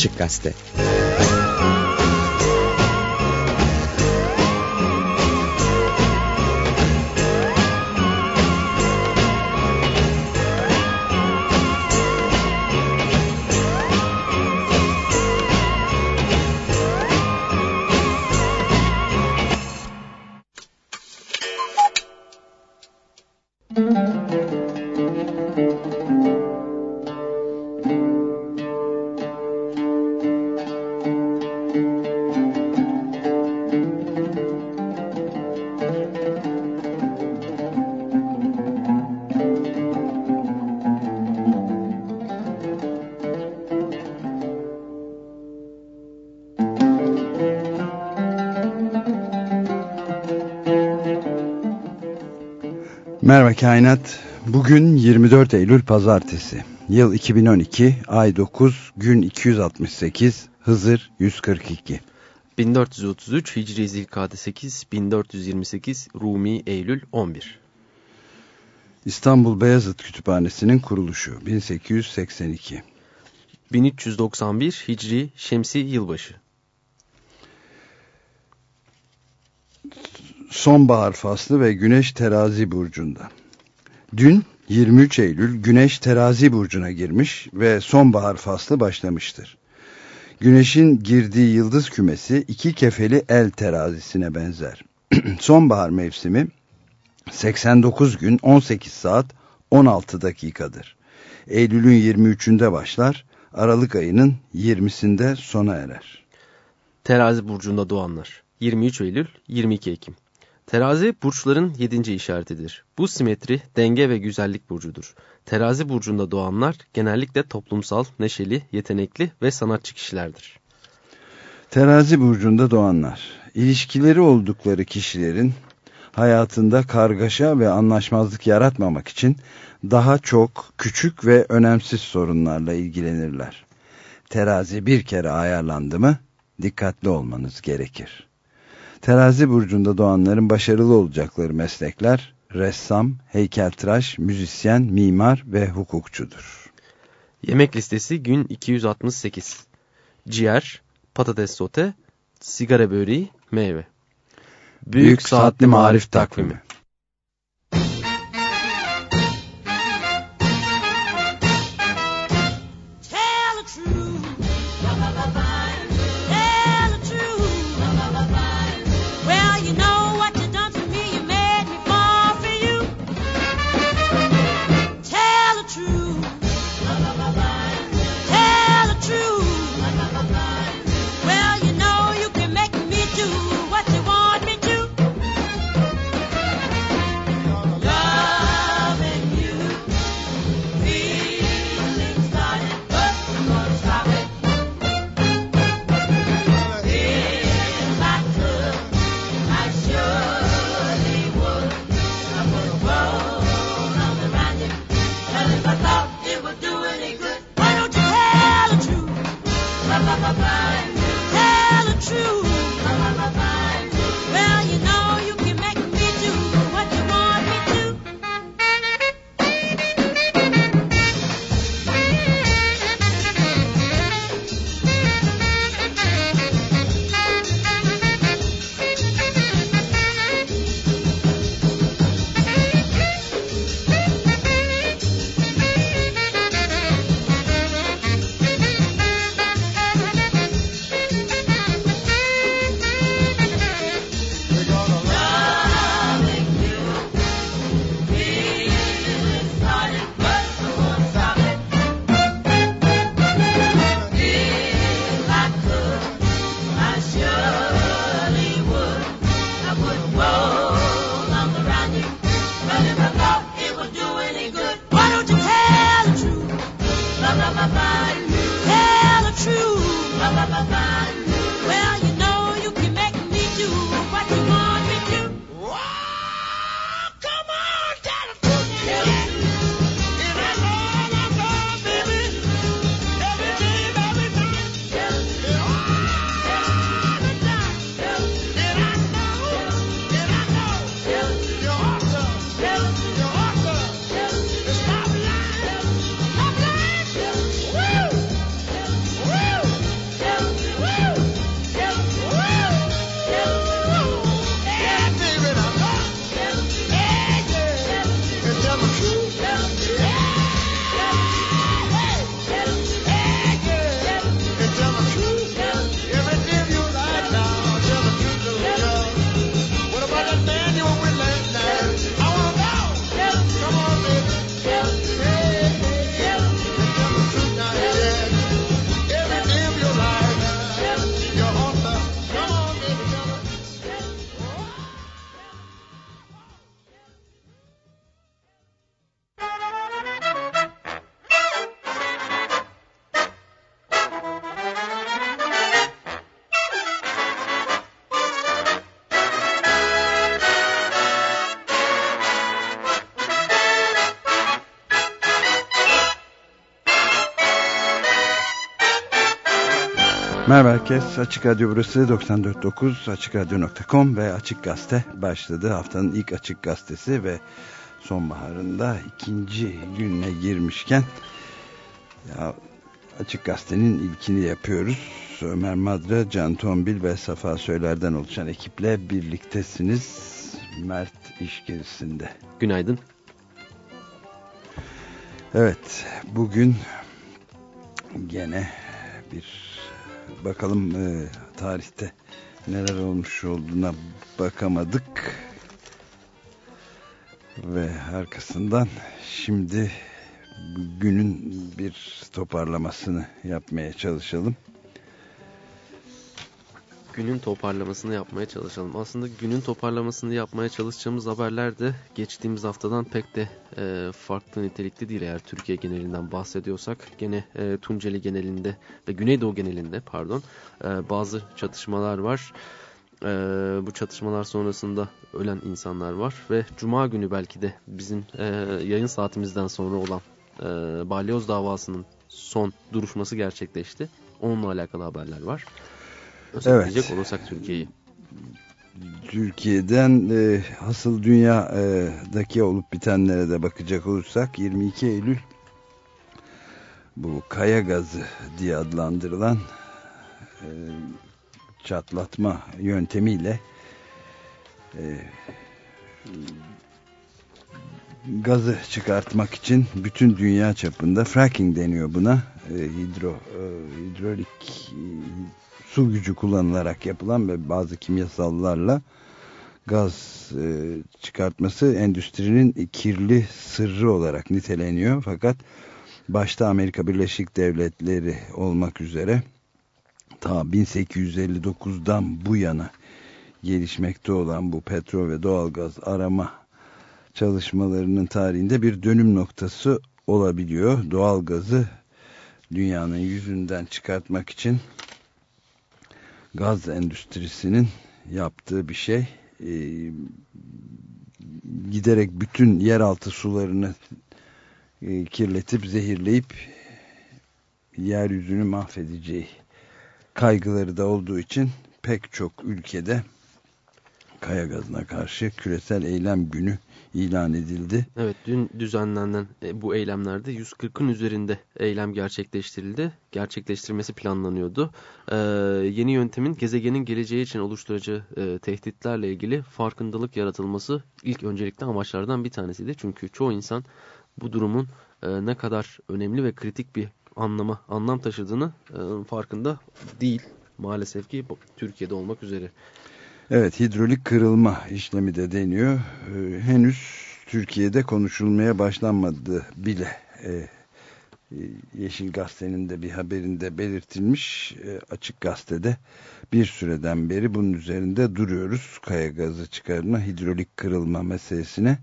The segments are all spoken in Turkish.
Açık Gazete Merhaba Kainat. Bugün 24 Eylül Pazartesi. Yıl 2012, ay 9, gün 268, Hızır 142. 1433 Hicri Zilkade 8, 1428 Rumi Eylül 11. İstanbul Beyazıt Kütüphanesi'nin kuruluşu 1882. 1391 Hicri Şemsi Yılbaşı. sonbahar faslı ve güneş terazi burcunda. Dün 23 Eylül güneş terazi burcuna girmiş ve sonbahar faslı başlamıştır. Güneşin girdiği yıldız kümesi iki kefeli el terazisine benzer. sonbahar mevsimi 89 gün 18 saat 16 dakikadır. Eylül'ün 23'ünde başlar, Aralık ayının 20'sinde sona erer. Terazi burcunda doğanlar 23 Eylül 22 Ekim Terazi burçların yedinci işaretidir. Bu simetri denge ve güzellik burcudur. Terazi burcunda doğanlar genellikle toplumsal, neşeli, yetenekli ve sanatçı kişilerdir. Terazi burcunda doğanlar, ilişkileri oldukları kişilerin hayatında kargaşa ve anlaşmazlık yaratmamak için daha çok küçük ve önemsiz sorunlarla ilgilenirler. Terazi bir kere ayarlandı mı dikkatli olmanız gerekir. Terazi burcunda doğanların başarılı olacakları meslekler ressam, heykeltıraş, müzisyen, mimar ve hukukçudur. Yemek listesi gün 268. Ciğer, patates sote, sigara böreği, meyve. Büyük, Büyük Saatli Marif Takvimi Merhaba herkes. Açık Radyo burası 94.9 AçıkRadyo.com ve Açık Gazete başladı. Haftanın ilk Açık Gazetesi ve sonbaharında ikinci gününe girmişken ya, Açık Gazete'nin ilkini yapıyoruz. Ömer Madra, Can Tombil ve Safa Söyler'den oluşan ekiple birliktesiniz. Mert İşgirisi'nde. Günaydın. Evet, bugün gene bir bakalım e, tarihte neler olmuş olduğuna bakamadık. Ve arkasından şimdi günün bir toparlamasını yapmaya çalışalım günün toparlamasını yapmaya çalışalım. Aslında günün toparlamasını yapmaya çalışacağımız haberler de geçtiğimiz haftadan pek de e, farklı nitelikli değil. Eğer Türkiye genelinden bahsediyorsak gene e, Tunceli genelinde ve Güneydoğu genelinde pardon e, bazı çatışmalar var. E, bu çatışmalar sonrasında ölen insanlar var ve Cuma günü belki de bizim e, yayın saatimizden sonra olan e, balyoz davasının son duruşması gerçekleşti. Onunla alakalı haberler var. Özetleyecek evet. olursak Türkiye'yi. Türkiye'den e, asıl dünyadaki olup bitenlere de bakacak olursak 22 Eylül bu kaya gazı diye adlandırılan e, çatlatma yöntemiyle e, gazı çıkartmak için bütün dünya çapında fracking deniyor buna e, hidro e, hidrolik su gücü kullanılarak yapılan ve bazı kimyasallarla gaz e, çıkartması endüstrinin kirli sırrı olarak niteleniyor. Fakat başta Amerika Birleşik Devletleri olmak üzere ta 1859'dan bu yana gelişmekte olan bu petrol ve doğalgaz arama çalışmalarının tarihinde bir dönüm noktası olabiliyor. Doğalgazı dünyanın yüzünden çıkartmak için gaz endüstrisinin yaptığı bir şey. E, giderek bütün yeraltı sularını e, kirletip zehirleyip yeryüzünü mahvedeceği kaygıları da olduğu için pek çok ülkede kaya gazına karşı küresel eylem günü ilan edildi. Evet dün düzenlenen e, bu eylemlerde 140'ın üzerinde eylem gerçekleştirildi. Gerçekleştirmesi planlanıyordu. Ee, yeni yöntemin gezegenin geleceği için oluşturacağı e, tehditlerle ilgili farkındalık yaratılması ilk öncelikli amaçlardan bir tanesiydi. Çünkü çoğu insan bu durumun e, ne kadar önemli ve kritik bir anlama, anlam taşıdığını e, farkında değil. Maalesef ki Türkiye'de olmak üzere. Evet hidrolik kırılma işlemi de deniyor. Ee, henüz Türkiye'de konuşulmaya başlanmadı bile. Ee, Yeşil Gazete'nin de bir haberinde belirtilmiş e, açık gazetede bir süreden beri bunun üzerinde duruyoruz. Kaya gazı çıkarma, hidrolik kırılma meselesine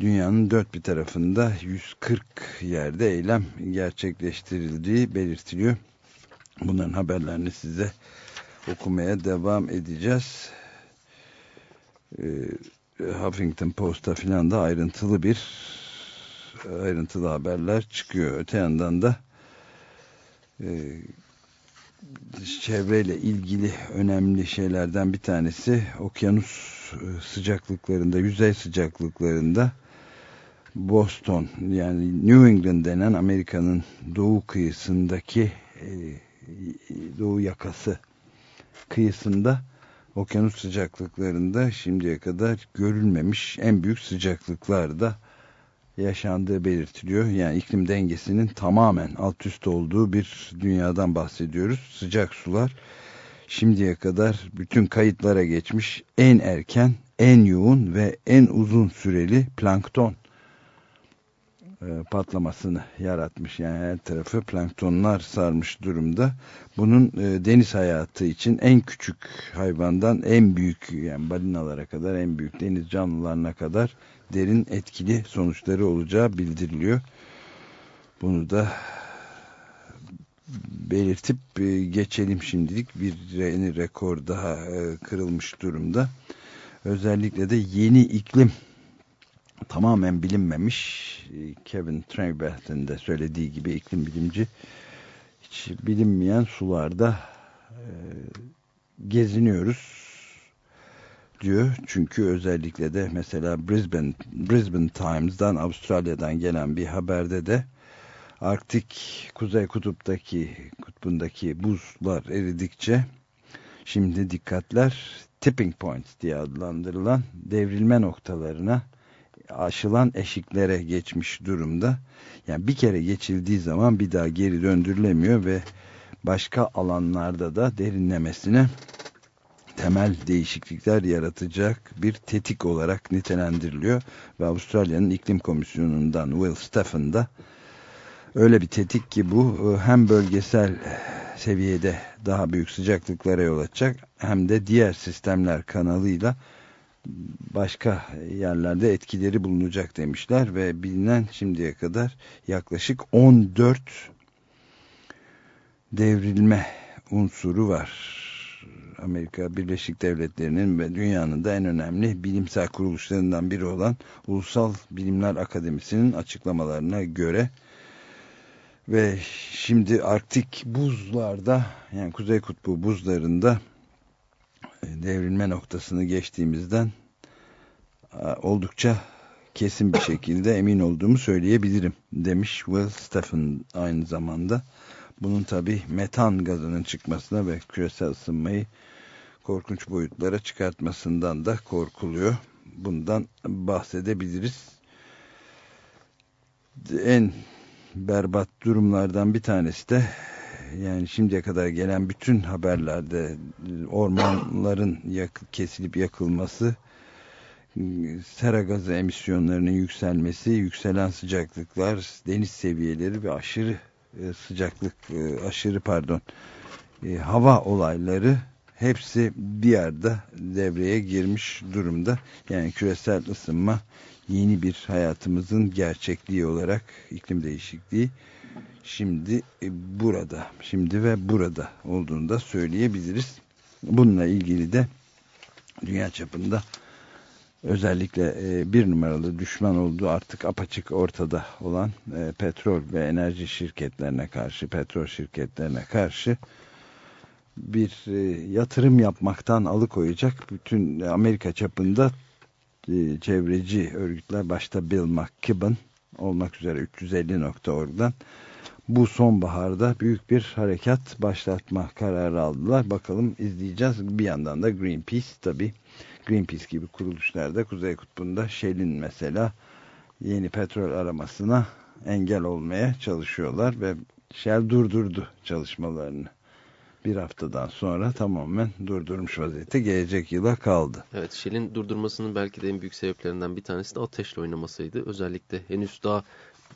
dünyanın dört bir tarafında 140 yerde eylem gerçekleştirildiği belirtiliyor. Bunların haberlerini size okumaya devam edeceğiz e, Huffington Post'ta filan da ayrıntılı bir ayrıntılı haberler çıkıyor. Öte yandan da e, çevreyle ilgili önemli şeylerden bir tanesi okyanus e, sıcaklıklarında, yüzey sıcaklıklarında Boston yani New England denen Amerika'nın doğu kıyısındaki e, doğu yakası kıyısında okyanus sıcaklıklarında şimdiye kadar görülmemiş en büyük sıcaklıklarda yaşandığı belirtiliyor. Yani iklim dengesinin tamamen alt üst olduğu bir dünyadan bahsediyoruz. Sıcak sular şimdiye kadar bütün kayıtlara geçmiş en erken, en yoğun ve en uzun süreli plankton e, patlamasını yaratmış. Yani her tarafı planktonlar sarmış durumda. Bunun e, deniz hayatı için en küçük hayvandan en büyük yani balinalara kadar en büyük deniz canlılarına kadar derin etkili sonuçları olacağı bildiriliyor. Bunu da belirtip e, geçelim şimdilik bir yeni rekor daha kırılmış durumda. Özellikle de yeni iklim tamamen bilinmemiş Kevin Treibeth'in de söylediği gibi iklim bilimci hiç bilinmeyen sularda geziniyoruz diyor. Çünkü özellikle de mesela Brisbane, Brisbane Times'dan Avustralya'dan gelen bir haberde de Arktik Kuzey Kutup'taki kutbundaki buzlar eridikçe şimdi dikkatler tipping points diye adlandırılan devrilme noktalarına aşılan eşiklere geçmiş durumda. Yani bir kere geçildiği zaman bir daha geri döndürülemiyor ve başka alanlarda da derinlemesine temel değişiklikler yaratacak bir tetik olarak nitelendiriliyor. Ve Avustralya'nın iklim komisyonundan Will Steffen da öyle bir tetik ki bu e, hem bölgesel seviyede daha büyük sıcaklıklara yol açacak hem de diğer sistemler kanalıyla başka yerlerde etkileri bulunacak demişler ve bilinen şimdiye kadar yaklaşık 14 devrilme unsuru var. Amerika Birleşik Devletleri'nin ve dünyanın da en önemli bilimsel kuruluşlarından biri olan Ulusal Bilimler Akademisi'nin açıklamalarına göre ve şimdi Arktik buzlarda yani Kuzey Kutbu buzlarında devrilme noktasını geçtiğimizden e, oldukça kesin bir şekilde emin olduğumu söyleyebilirim demiş Will Stephen aynı zamanda. Bunun tabi metan gazının çıkmasına ve küresel ısınmayı korkunç boyutlara çıkartmasından da korkuluyor. Bundan bahsedebiliriz. En berbat durumlardan bir tanesi de yani şimdiye kadar gelen bütün haberlerde ormanların yak kesilip yakılması, sera gazı emisyonlarının yükselmesi, yükselen sıcaklıklar, deniz seviyeleri ve aşırı e, sıcaklık, e, aşırı pardon, e, hava olayları hepsi bir yerde devreye girmiş durumda. Yani küresel ısınma yeni bir hayatımızın gerçekliği olarak iklim değişikliği şimdi burada, şimdi ve burada olduğunu da söyleyebiliriz. Bununla ilgili de dünya çapında özellikle e, bir numaralı düşman olduğu artık apaçık ortada olan e, petrol ve enerji şirketlerine karşı, petrol şirketlerine karşı bir e, yatırım yapmaktan alıkoyacak bütün Amerika çapında çevreci örgütler başta Bill McKibben olmak üzere 350.org'dan bu sonbaharda büyük bir harekat başlatma kararı aldılar. Bakalım izleyeceğiz. Bir yandan da Greenpeace tabii Greenpeace gibi kuruluşlarda Kuzey Kutbu'nda Shell'in mesela yeni petrol aramasına engel olmaya çalışıyorlar ve Shell durdurdu çalışmalarını. Bir haftadan sonra tamamen durdurmuş vaziyette gelecek yıla kaldı. Evet Shell'in durdurmasının belki de en büyük sebeplerinden bir tanesi de ateşle oynamasıydı. Özellikle henüz daha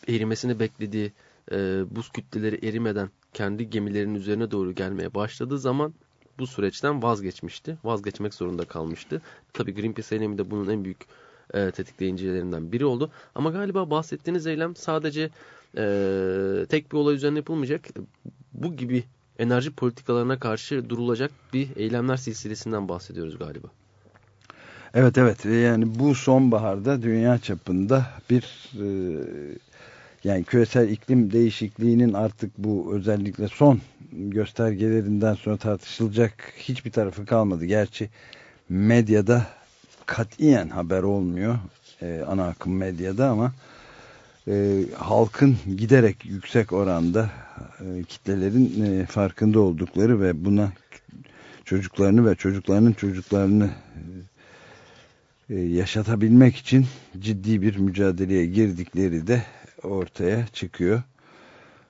erimesini beklediği e, buz kütleleri erimeden kendi gemilerinin üzerine doğru gelmeye başladığı zaman bu süreçten vazgeçmişti. Vazgeçmek zorunda kalmıştı. Tabii Greenpeace eylemi de bunun en büyük e, tetikleyicilerinden biri oldu. Ama galiba bahsettiğiniz eylem sadece e, tek bir olay üzerine yapılmayacak. Bu gibi enerji politikalarına karşı durulacak bir eylemler silsilesinden bahsediyoruz galiba. Evet evet yani bu sonbaharda dünya çapında bir e, yani küresel iklim değişikliğinin artık bu özellikle son göstergelerinden sonra tartışılacak hiçbir tarafı kalmadı. Gerçi medyada katiyen haber olmuyor. E, ana akım medyada ama e, halkın giderek yüksek oranda e, kitlelerin e, farkında oldukları ve buna çocuklarını ve çocuklarının çocuklarını e, yaşatabilmek için ciddi bir mücadeleye girdikleri de ortaya çıkıyor.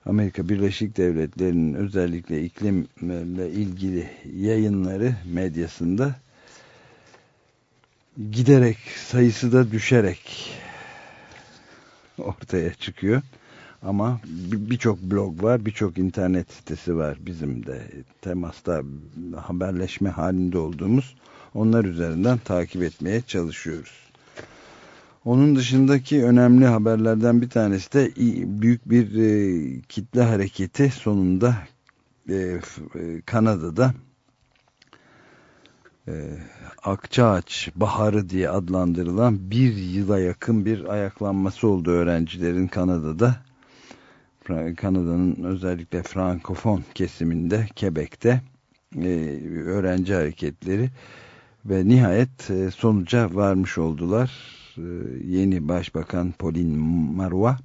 Amerika Birleşik Devletleri'nin özellikle iklimle ilgili yayınları medyasında giderek sayısı da düşerek ortaya çıkıyor. Ama birçok blog var, birçok internet sitesi var bizim de temasta haberleşme halinde olduğumuz. Onlar üzerinden takip etmeye çalışıyoruz. Onun dışındaki önemli haberlerden bir tanesi de büyük bir e, kitle hareketi sonunda e, e, Kanada'da e, Akçaağaç Baharı diye adlandırılan bir yıla yakın bir ayaklanması oldu öğrencilerin Kanada'da. Kanada'nın özellikle Frankofon kesiminde, Quebec'te e, öğrenci hareketleri ve nihayet e, sonuca varmış oldular. E, yeni Başbakan Pauline Marois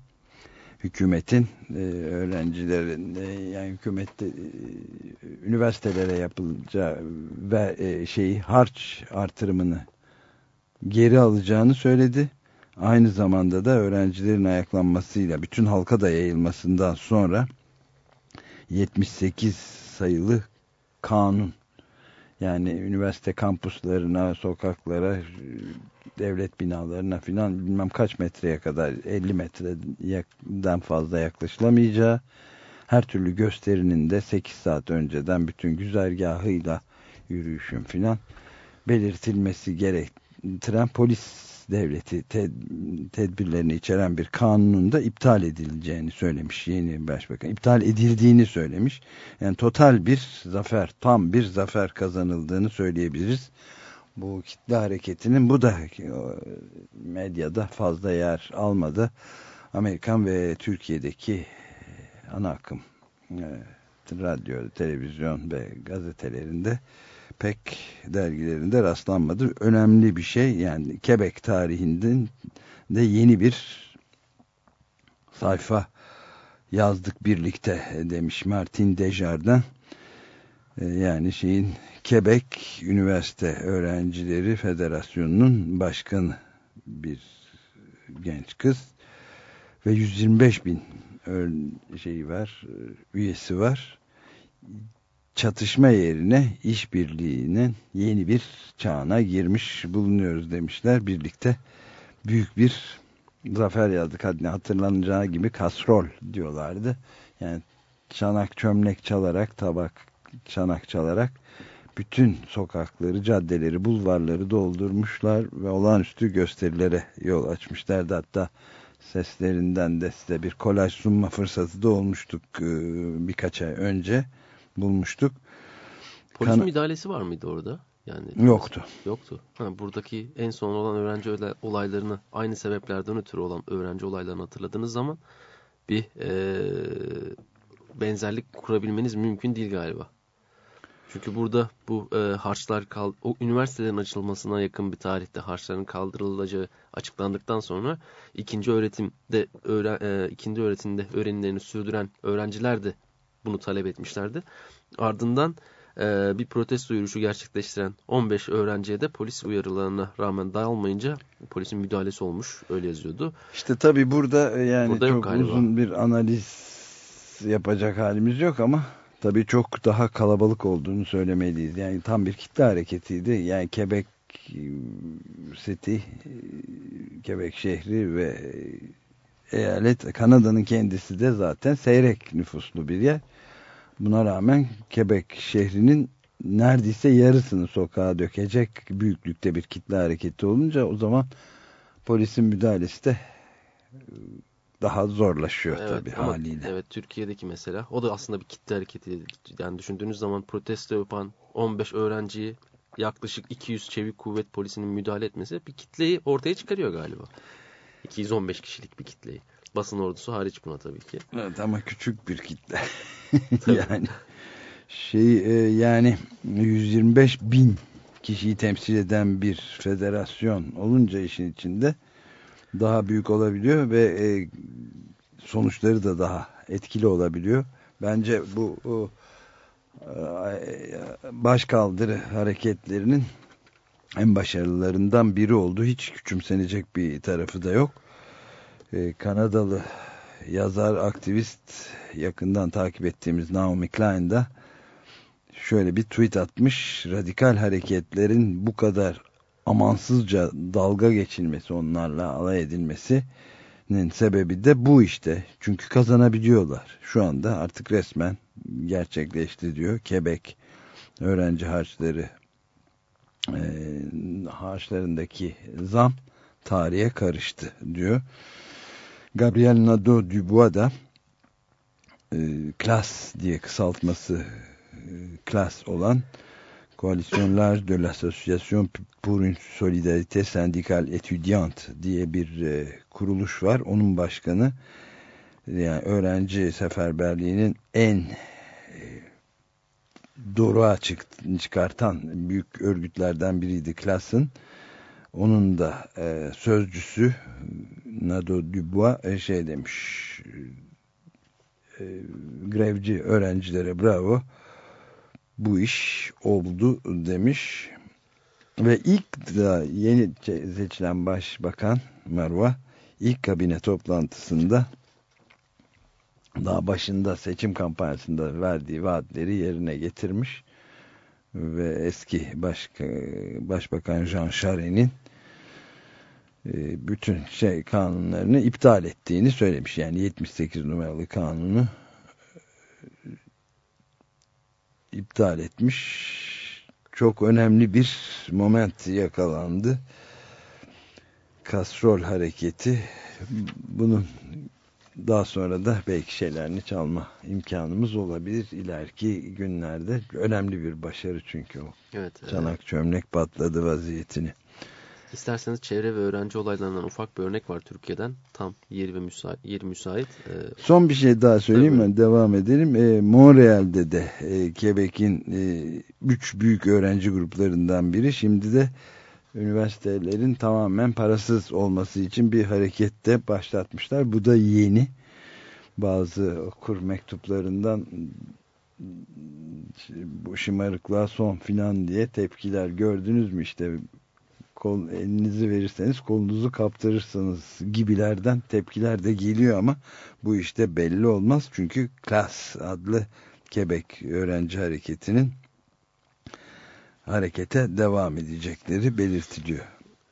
hükümetin e, öğrencilerin yani hükümette e, üniversitelere yapılacağı ve e, şeyi harç artırımını geri alacağını söyledi. Aynı zamanda da öğrencilerin ayaklanmasıyla bütün halka da yayılmasından sonra 78 sayılı kanun yani üniversite kampuslarına, sokaklara, devlet binalarına filan bilmem kaç metreye kadar 50 metreden fazla yaklaşılamayacağı her türlü gösterinin de 8 saat önceden bütün güzergahıyla yürüyüşün filan belirtilmesi gerektiren polis devleti ted tedbirlerini içeren bir kanunun da iptal edileceğini söylemiş yeni başbakan. İptal edildiğini söylemiş. Yani total bir zafer, tam bir zafer kazanıldığını söyleyebiliriz. Bu kitle hareketinin bu da medyada fazla yer almadı. Amerikan ve Türkiye'deki ana akım radyo, televizyon ve gazetelerinde pek dergilerinde rastlanmadı. Önemli bir şey yani Quebec tarihinden de yeni bir sayfa yazdık birlikte demiş Martin Desjardins. Ee, yani şeyin Quebec Üniversite Öğrencileri Federasyonu'nun başkanı bir genç kız ve 125 bin şeyi var, üyesi var çatışma yerine işbirliğinin yeni bir çağına girmiş bulunuyoruz demişler. Birlikte büyük bir zafer yazdık. Hadi hatırlanacağı gibi kasrol diyorlardı. Yani çanak çömlek çalarak, tabak çanak çalarak bütün sokakları, caddeleri, bulvarları doldurmuşlar ve olağanüstü gösterilere yol açmışlardı. Hatta seslerinden de size bir kolaj sunma fırsatı da olmuştuk birkaç ay önce bulmuştuk. Polis kan müdahalesi var mıydı orada? Yani yoktu. Yoktu. Ha, buradaki en son olan öğrenci olaylarını aynı sebeplerden ötürü olan öğrenci olaylarını hatırladığınız zaman bir e, benzerlik kurabilmeniz mümkün değil galiba. Çünkü burada bu e, harçlar kal o üniversitelerin açılmasına yakın bir tarihte harçların kaldırılacağı açıklandıktan sonra ikinci öğretimde öğren, e, ikinci öğretimde öğrenimlerini sürdüren öğrenciler de bunu talep etmişlerdi. Ardından e, bir protesto yürüyüşü gerçekleştiren 15 öğrenciye de polis uyarılarına rağmen dayalmayınca polisin müdahalesi olmuş öyle yazıyordu. İşte tabi burada e, yani burada çok uzun bir analiz yapacak halimiz yok ama tabi çok daha kalabalık olduğunu söylemeliyiz. Yani tam bir kitle hareketiydi. Yani Quebec City, Quebec şehri ve eyalet Kanada'nın kendisi de zaten seyrek nüfuslu bir yer. Buna rağmen Quebec şehrinin neredeyse yarısını sokağa dökecek büyüklükte bir kitle hareketi olunca o zaman polisin müdahalesi de e, daha zorlaşıyor evet, tabii ama, haliyle. Evet Türkiye'deki mesela o da aslında bir kitle hareketi. Yani düşündüğünüz zaman protesto yapan 15 öğrenciyi yaklaşık 200 çevik kuvvet polisinin müdahale etmesi bir kitleyi ortaya çıkarıyor galiba. 215 kişilik bir kitleyi. Basın ordusu hariç buna tabii ki. Evet ama küçük bir kitle. yani şey e, yani 125 bin kişiyi temsil eden bir federasyon olunca işin içinde daha büyük olabiliyor ve e, sonuçları da daha etkili olabiliyor. Bence bu o, e, başkaldırı hareketlerinin en başarılılarından biri oldu. Hiç küçümsenecek bir tarafı da yok. Ee, Kanadalı yazar, aktivist yakından takip ettiğimiz Naomi Klein da şöyle bir tweet atmış. Radikal hareketlerin bu kadar amansızca dalga geçilmesi, onlarla alay edilmesinin sebebi de bu işte. Çünkü kazanabiliyorlar. Şu anda artık resmen gerçekleşti diyor. Quebec öğrenci harçları e, harçlarındaki zam tarihe karıştı diyor. Gabriel Nadeau-Dubois da e, KLAS diye kısaltması e, KLAS olan Coalition Large de l'Association pour une Solidarité Syndicale Étudiante diye bir e, kuruluş var. Onun başkanı yani öğrenci seferberliğinin en e, doruğa çık, çıkartan büyük örgütlerden biriydi Klas'ın. Onun da e, sözcüsü Nado Dubois e, şey demiş e, grevci öğrencilere bravo bu iş oldu demiş ve ilk da yeni seçilen başbakan Marwa ilk kabine toplantısında daha başında seçim kampanyasında verdiği vaatleri yerine getirmiş ve eski başka, başbakan Jean Charest'in e, bütün şey kanunlarını iptal ettiğini söylemiş. Yani 78 numaralı kanunu e, iptal etmiş. Çok önemli bir moment yakalandı. Kastrol hareketi bunun daha sonra da belki şeylerini çalma imkanımız olabilir ileriki günlerde. Önemli bir başarı çünkü o. Evet. Çanak evet. çömlek patladı vaziyetini. İsterseniz çevre ve öğrenci olaylarından ufak bir örnek var Türkiye'den. Tam yeri ve müsait. Yeri müsait. Ee, Son bir şey daha söyleyeyim mi? Devam edelim. Ee, Montreal'de de e, Quebec'in e, üç büyük öğrenci gruplarından biri. Şimdi de üniversitelerin tamamen parasız olması için bir harekette başlatmışlar. Bu da yeni. Bazı okur mektuplarından bu şımarıklığa son filan diye tepkiler gördünüz mü işte kol, elinizi verirseniz kolunuzu kaptırırsınız gibilerden tepkiler de geliyor ama bu işte belli olmaz çünkü KLAS adlı Quebec öğrenci hareketinin harekete devam edecekleri belirtiliyor.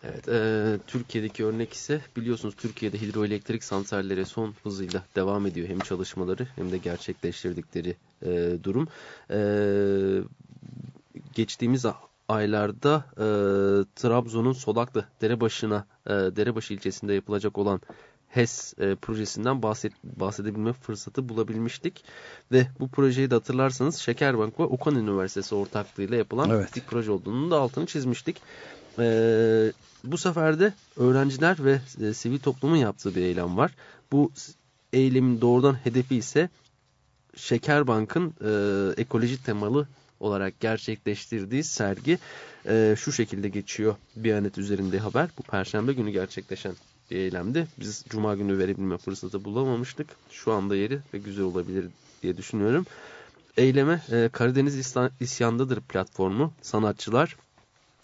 Evet, e, Türkiye'deki örnek ise biliyorsunuz Türkiye'de hidroelektrik santrallere son hızıyla devam ediyor hem çalışmaları hem de gerçekleştirdikleri e, durum. E, geçtiğimiz aylarda e, Trabzon'un Solaklı Derebaşı'na e, Derebaşı ilçesinde yapılacak olan HES e, projesinden bahset, bahsedebilme fırsatı bulabilmiştik. Ve bu projeyi de hatırlarsanız Şekerbank ve Okan Üniversitesi ortaklığıyla yapılan evet. bir proje olduğunu da altını çizmiştik. E, bu sefer de öğrenciler ve e, sivil toplumun yaptığı bir eylem var. Bu eylemin doğrudan hedefi ise Şekerbank'ın e, ekoloji temalı olarak gerçekleştirdiği sergi e, şu şekilde geçiyor Biyanet üzerinde haber. Bu perşembe günü gerçekleşen bir eylemdi. Biz cuma günü verebilme fırsatı bulamamıştık. Şu anda yeri ve güzel olabilir diye düşünüyorum. Eyleme e, Karadeniz İsyandadır platformu, sanatçılar,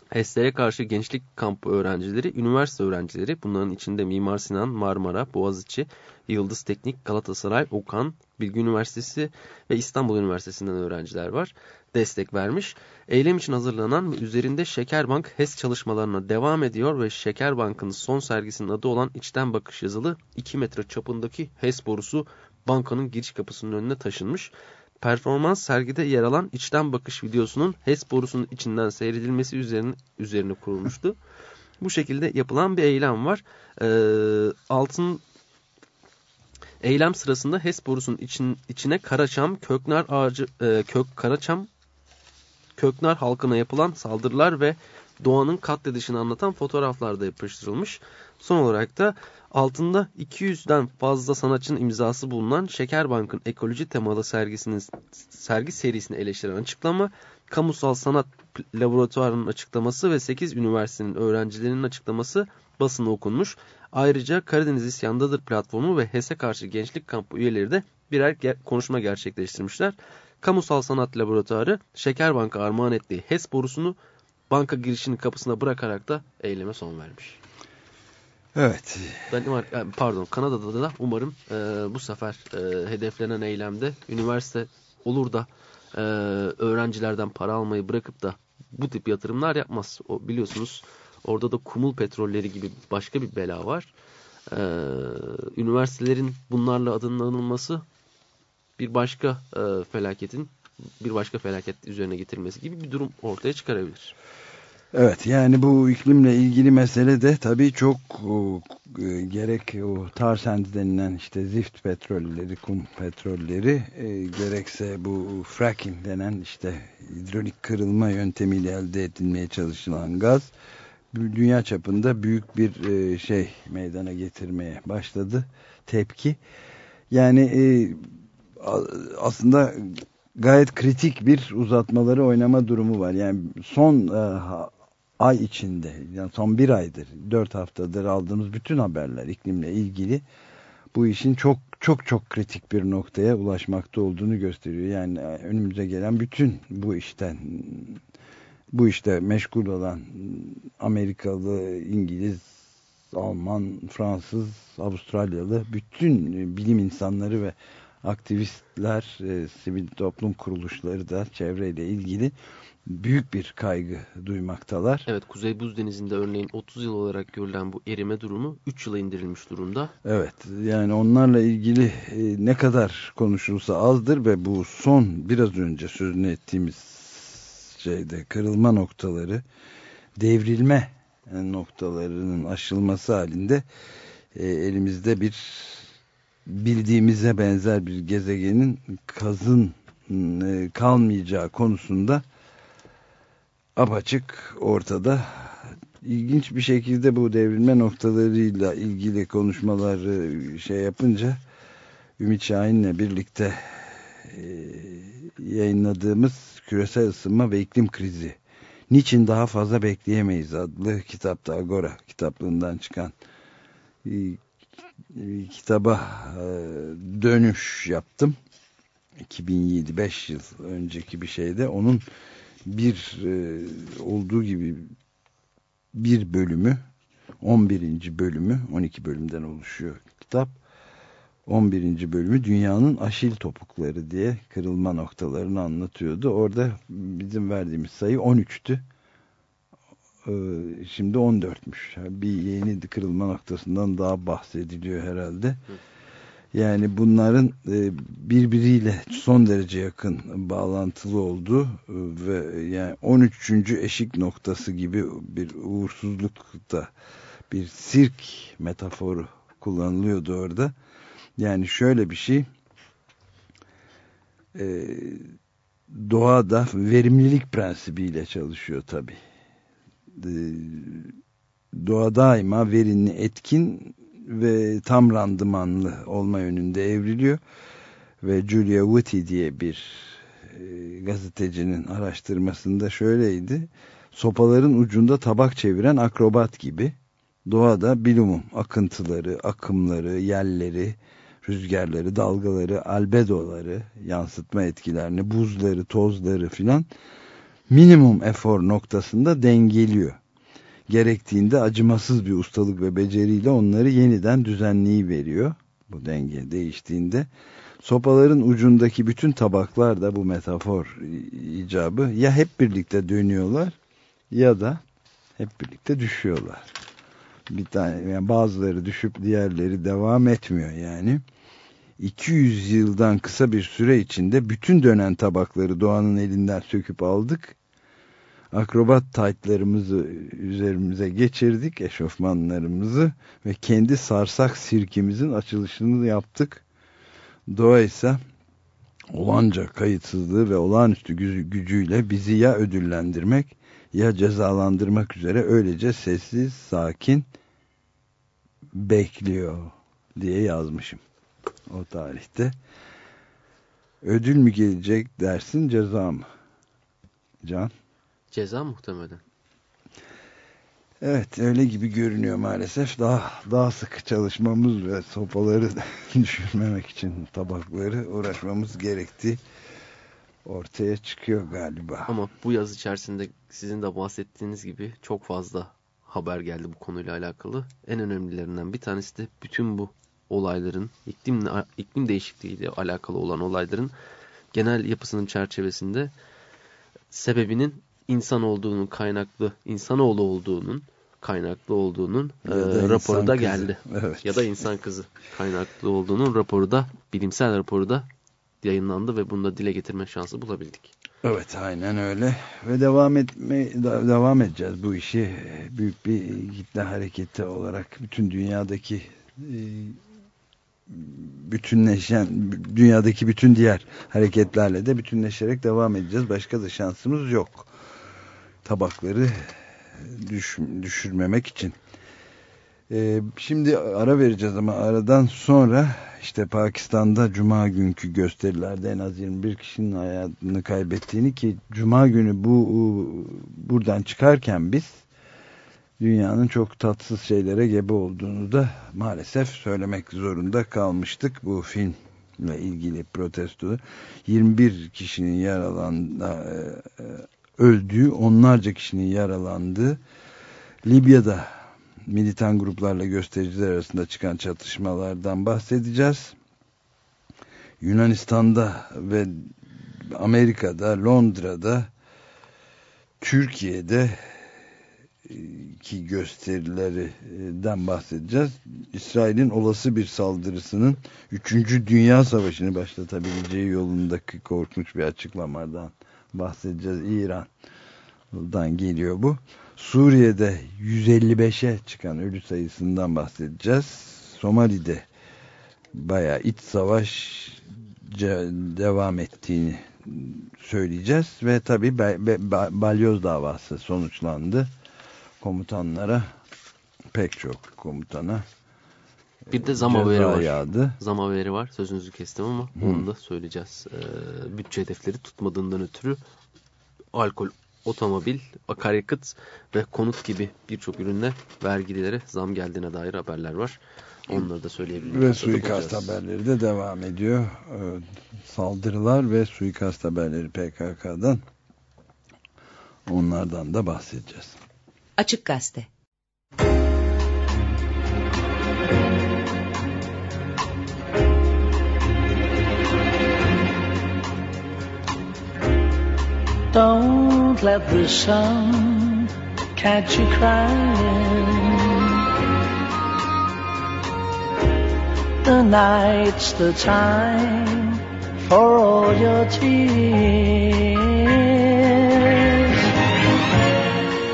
HES'lere karşı gençlik kampı öğrencileri, üniversite öğrencileri, bunların içinde Mimar Sinan, Marmara, Boğaziçi, Yıldız Teknik, Galatasaray, Okan, Bilgi Üniversitesi ve İstanbul Üniversitesi'nden öğrenciler var. Destek vermiş. Eylem için hazırlanan ve üzerinde Şekerbank HES çalışmalarına devam ediyor ve Şekerbank'ın son sergisinin adı olan içten bakış yazılı 2 metre çapındaki HES borusu bankanın giriş kapısının önüne taşınmış. Performans sergide yer alan içten bakış videosunun HES borusunun içinden seyredilmesi üzerine, üzerine kurulmuştu. Bu şekilde yapılan bir eylem var. Ee, altın eylem sırasında HES borusunun için, içine karaçam, köknar ağacı, e, kök karaçam, köknar halkına yapılan saldırılar ve doğanın katledişini anlatan fotoğraflar da yapıştırılmış. Son olarak da altında 200'den fazla sanatçının imzası bulunan Şekerbank'ın ekoloji temalı sergisinin sergi serisini eleştiren açıklama, kamusal sanat laboratuvarının açıklaması ve 8 üniversitenin öğrencilerinin açıklaması basına okunmuş. Ayrıca Karadeniz İsyandadır platformu ve HES'e karşı gençlik kampı üyeleri de birer ger konuşma gerçekleştirmişler. Kamusal Sanat Laboratuvarı Şekerbank'a armağan ettiği HES borusunu banka girişinin kapısına bırakarak da eyleme son vermiş. Evet. Danimarka, pardon Kanada'da da umarım e, bu sefer e, hedeflenen eylemde üniversite olur da e, öğrencilerden para almayı bırakıp da bu tip yatırımlar yapmaz. O, biliyorsunuz orada da kumul petrolleri gibi başka bir bela var. E, üniversitelerin bunlarla adının anılması bir başka e, felaketin bir başka felaket üzerine getirilmesi gibi bir durum ortaya çıkarabilir. Evet yani bu iklimle ilgili mesele de tabii çok o, e, gerek o tar sands denilen işte zift petrolleri, kum petrolleri e, gerekse bu fracking denen işte hidrolik kırılma yöntemiyle elde edilmeye çalışılan gaz dünya çapında büyük bir e, şey meydana getirmeye başladı tepki. Yani e, aslında gayet kritik bir uzatmaları oynama durumu var. Yani son e, ay içinde yani son bir aydır dört haftadır aldığımız bütün haberler iklimle ilgili bu işin çok çok çok kritik bir noktaya ulaşmakta olduğunu gösteriyor. Yani önümüze gelen bütün bu işten bu işte meşgul olan Amerikalı, İngiliz, Alman, Fransız, Avustralyalı bütün bilim insanları ve aktivistler, e, sivil toplum kuruluşları da çevreyle ilgili büyük bir kaygı duymaktalar. Evet Kuzey Buz Denizi'nde örneğin 30 yıl olarak görülen bu erime durumu 3 yıla indirilmiş durumda. Evet yani onlarla ilgili e, ne kadar konuşulsa azdır ve bu son biraz önce sözünü ettiğimiz şeyde kırılma noktaları devrilme noktalarının aşılması halinde e, elimizde bir bildiğimize benzer bir gezegenin kazın e, kalmayacağı konusunda apaçık ortada. İlginç bir şekilde bu devrilme noktalarıyla ilgili konuşmaları şey yapınca Ümit Şahin'le birlikte e, yayınladığımız küresel ısınma ve iklim krizi Niçin daha fazla bekleyemeyiz adlı kitapta Agora kitaplığından çıkan e, kitaba e, dönüş yaptım. 2007 5 yıl önceki bir şeyde onun bir e, olduğu gibi bir bölümü 11. bölümü 12 bölümden oluşuyor kitap 11. bölümü dünyanın aşil topukları diye kırılma noktalarını anlatıyordu. Orada bizim verdiğimiz sayı 13'tü. Ee, şimdi 14'müş. Bir yeni kırılma noktasından daha bahsediliyor herhalde. Yani bunların e, birbiriyle son derece yakın bağlantılı olduğu e, ve yani 13. eşik noktası gibi bir uğursuzlukta bir sirk metaforu kullanılıyordu orada. Yani şöyle bir şey e, doğada verimlilik prensibiyle çalışıyor tabi. E, doğa daima verimli, etkin ve tam randımanlı olma yönünde evriliyor. Ve Julia Whitty diye bir e, gazetecinin araştırmasında şöyleydi. Sopaların ucunda tabak çeviren akrobat gibi doğada bilumum akıntıları, akımları, yerleri, rüzgarları, dalgaları, albedoları, yansıtma etkilerini, buzları, tozları filan minimum efor noktasında dengeliyor. Gerektiğinde acımasız bir ustalık ve beceriyle onları yeniden düzenliği veriyor. Bu denge değiştiğinde sopaların ucundaki bütün tabaklar da bu metafor icabı ya hep birlikte dönüyorlar ya da hep birlikte düşüyorlar. Bir tane yani bazıları düşüp diğerleri devam etmiyor yani. 200 yıldan kısa bir süre içinde bütün dönen tabakları doğanın elinden söküp aldık. Akrobat taytlarımızı üzerimize geçirdik, eşofmanlarımızı ve kendi sarsak sirkimizin açılışını yaptık. İse olanca kayıtsızlığı ve olağanüstü gücüyle bizi ya ödüllendirmek ya cezalandırmak üzere öylece sessiz, sakin bekliyor diye yazmışım o tarihte. Ödül mü gelecek dersin ceza mı? Can? Ceza muhtemelen. Evet öyle gibi görünüyor maalesef. Daha daha sık çalışmamız ve sopaları düşürmemek için tabakları uğraşmamız gerekti. Ortaya çıkıyor galiba. Ama bu yaz içerisinde sizin de bahsettiğiniz gibi çok fazla haber geldi bu konuyla alakalı. En önemlilerinden bir tanesi de bütün bu olayların, iklim, iklim değişikliğiyle alakalı olan olayların genel yapısının çerçevesinde sebebinin insan olduğunun kaynaklı, insanoğlu olduğunun kaynaklı olduğunun e, raporu da geldi. Evet. Ya da insan kızı kaynaklı olduğunun raporu da, bilimsel raporu da yayınlandı ve bunu da dile getirme şansı bulabildik. Evet aynen öyle ve devam etme devam edeceğiz bu işi büyük bir kitle hareketi olarak bütün dünyadaki e, bütünleşen dünyadaki bütün diğer hareketlerle de bütünleşerek devam edeceğiz. Başka da şansımız yok. Tabakları düş, düşürmemek için. Ee, şimdi ara vereceğiz ama aradan sonra işte Pakistan'da Cuma günkü gösterilerde en az 21 kişinin hayatını kaybettiğini ki Cuma günü bu buradan çıkarken biz dünyanın çok tatsız şeylere gebe olduğunu da maalesef söylemek zorunda kalmıştık bu filmle ilgili protesto 21 kişinin yaralandığı e, öldüğü onlarca kişinin yaralandığı Libya'da militan gruplarla göstericiler arasında çıkan çatışmalardan bahsedeceğiz. Yunanistan'da ve Amerika'da, Londra'da, Türkiye'de e, ki gösterilerden bahsedeceğiz. İsrail'in olası bir saldırısının 3. Dünya Savaşı'nı başlatabileceği yolundaki korkunç bir açıklamadan bahsedeceğiz. İran'dan geliyor bu. Suriye'de 155'e çıkan ölü sayısından bahsedeceğiz. Somali'de bayağı iç savaş devam ettiğini söyleyeceğiz. Ve tabi balyoz davası sonuçlandı. Komutanlara pek çok komutana bir de zam haberi var. Yağdı. Zam haberi var. Sözünüzü kestim ama hmm. onu da söyleyeceğiz. Ee, bütçe hedefleri tutmadığından ötürü alkol otomobil, akaryakıt ve konut gibi birçok ürünle vergilere zam geldiğine dair haberler var. Onları da söyleyebilirim. Ve suikast haberleri de devam ediyor. Ee, saldırılar ve suikast haberleri PKK'dan onlardan da bahsedeceğiz. Açık Gazete Don't let the sun catch you crying. The night's the time for all your tears.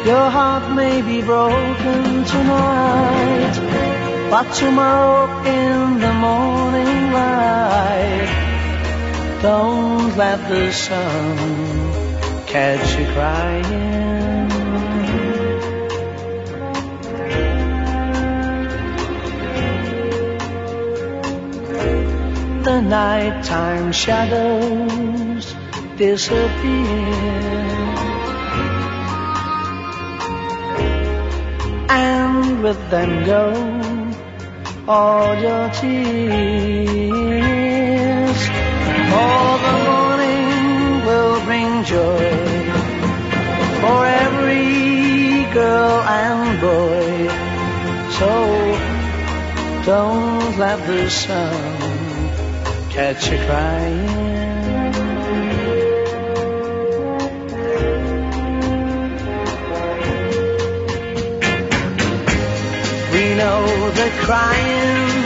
Your heart may be broken tonight, but tomorrow in the morning light, don't let the sun catch you crying. The nighttime shadows disappear. And with them go all your tears. All the for every girl and boy. So don't let the sun catch you crying. We know the crying's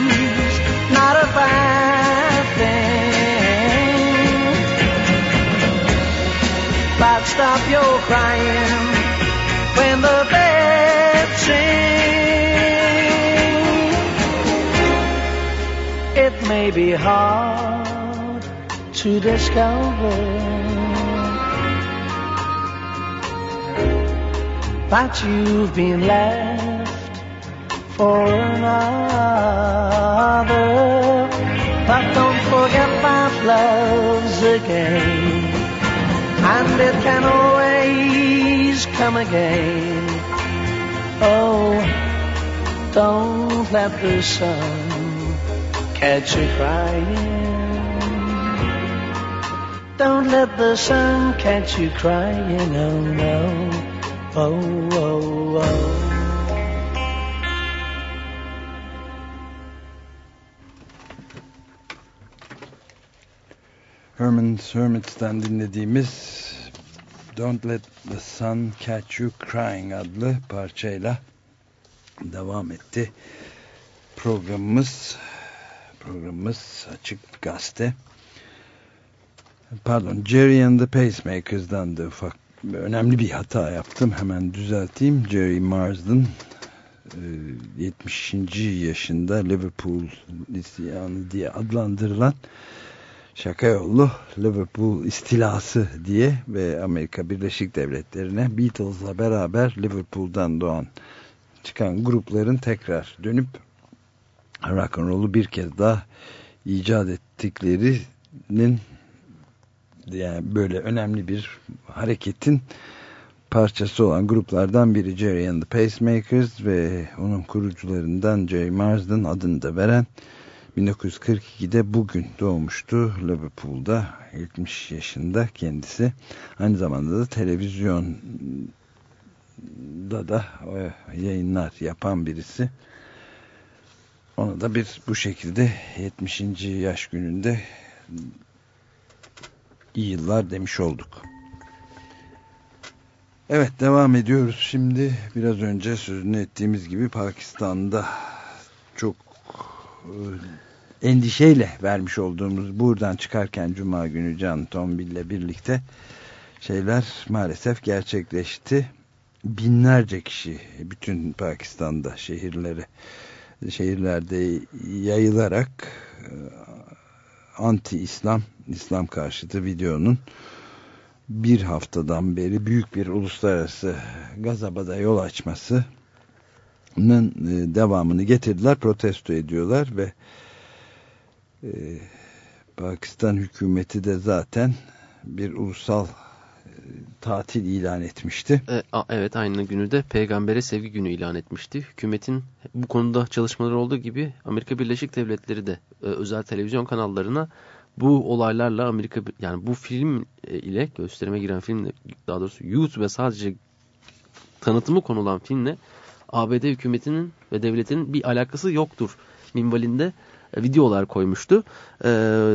stop your crying when the bed sings. It may be hard to discover. But you've been left for another. But don't forget that love's a game, and it can always come again. Oh, don't let the sun catch you crying. Don't let the sun catch you crying, oh no, oh, oh, oh. Herman's Hermits'ten dinlediğimiz Don't Let the Sun Catch You Crying adlı parçayla devam etti. Programımız programımız Açık Gazete. Pardon Jerry and the Pacemakers'dan da ufak önemli bir hata yaptım. Hemen düzelteyim. Jerry Marsden 70. E, yaşında Liverpool isyanı diye adlandırılan şaka yollu Liverpool istilası diye ve Amerika Birleşik Devletleri'ne Beatles'la beraber Liverpool'dan doğan çıkan grupların tekrar dönüp rock'n'roll'u bir kez daha icat ettiklerinin yani böyle önemli bir hareketin parçası olan gruplardan biri Jerry and the Pacemakers ve onun kurucularından Jerry Marsden adını da veren 1942'de bugün doğmuştu Liverpool'da 70 yaşında kendisi aynı zamanda da televizyonda da yayınlar yapan birisi ona da bir bu şekilde 70. yaş gününde iyi yıllar demiş olduk. Evet devam ediyoruz. Şimdi biraz önce sözünü ettiğimiz gibi Pakistan'da çok e, endişeyle vermiş olduğumuz buradan çıkarken Cuma günü Can Tombil ile birlikte şeyler maalesef gerçekleşti. Binlerce kişi bütün Pakistan'da şehirleri şehirlerde yayılarak e, anti-İslam İslam karşıtı videonun bir haftadan beri büyük bir uluslararası gazabada yol açmasının e, devamını getirdiler, protesto ediyorlar ve e, Pakistan hükümeti de zaten bir ulusal e, tatil ilan etmişti. E, a, evet aynı günü de peygambere sevgi günü ilan etmişti. Hükümetin bu konuda çalışmaları olduğu gibi Amerika Birleşik Devletleri de e, özel televizyon kanallarına bu olaylarla Amerika yani bu film e, ile gösterime giren film daha doğrusu YouTube'e sadece tanıtımı konulan filmle ABD hükümetinin ve devletinin bir alakası yoktur minvalinde e, videolar koymuştu. E,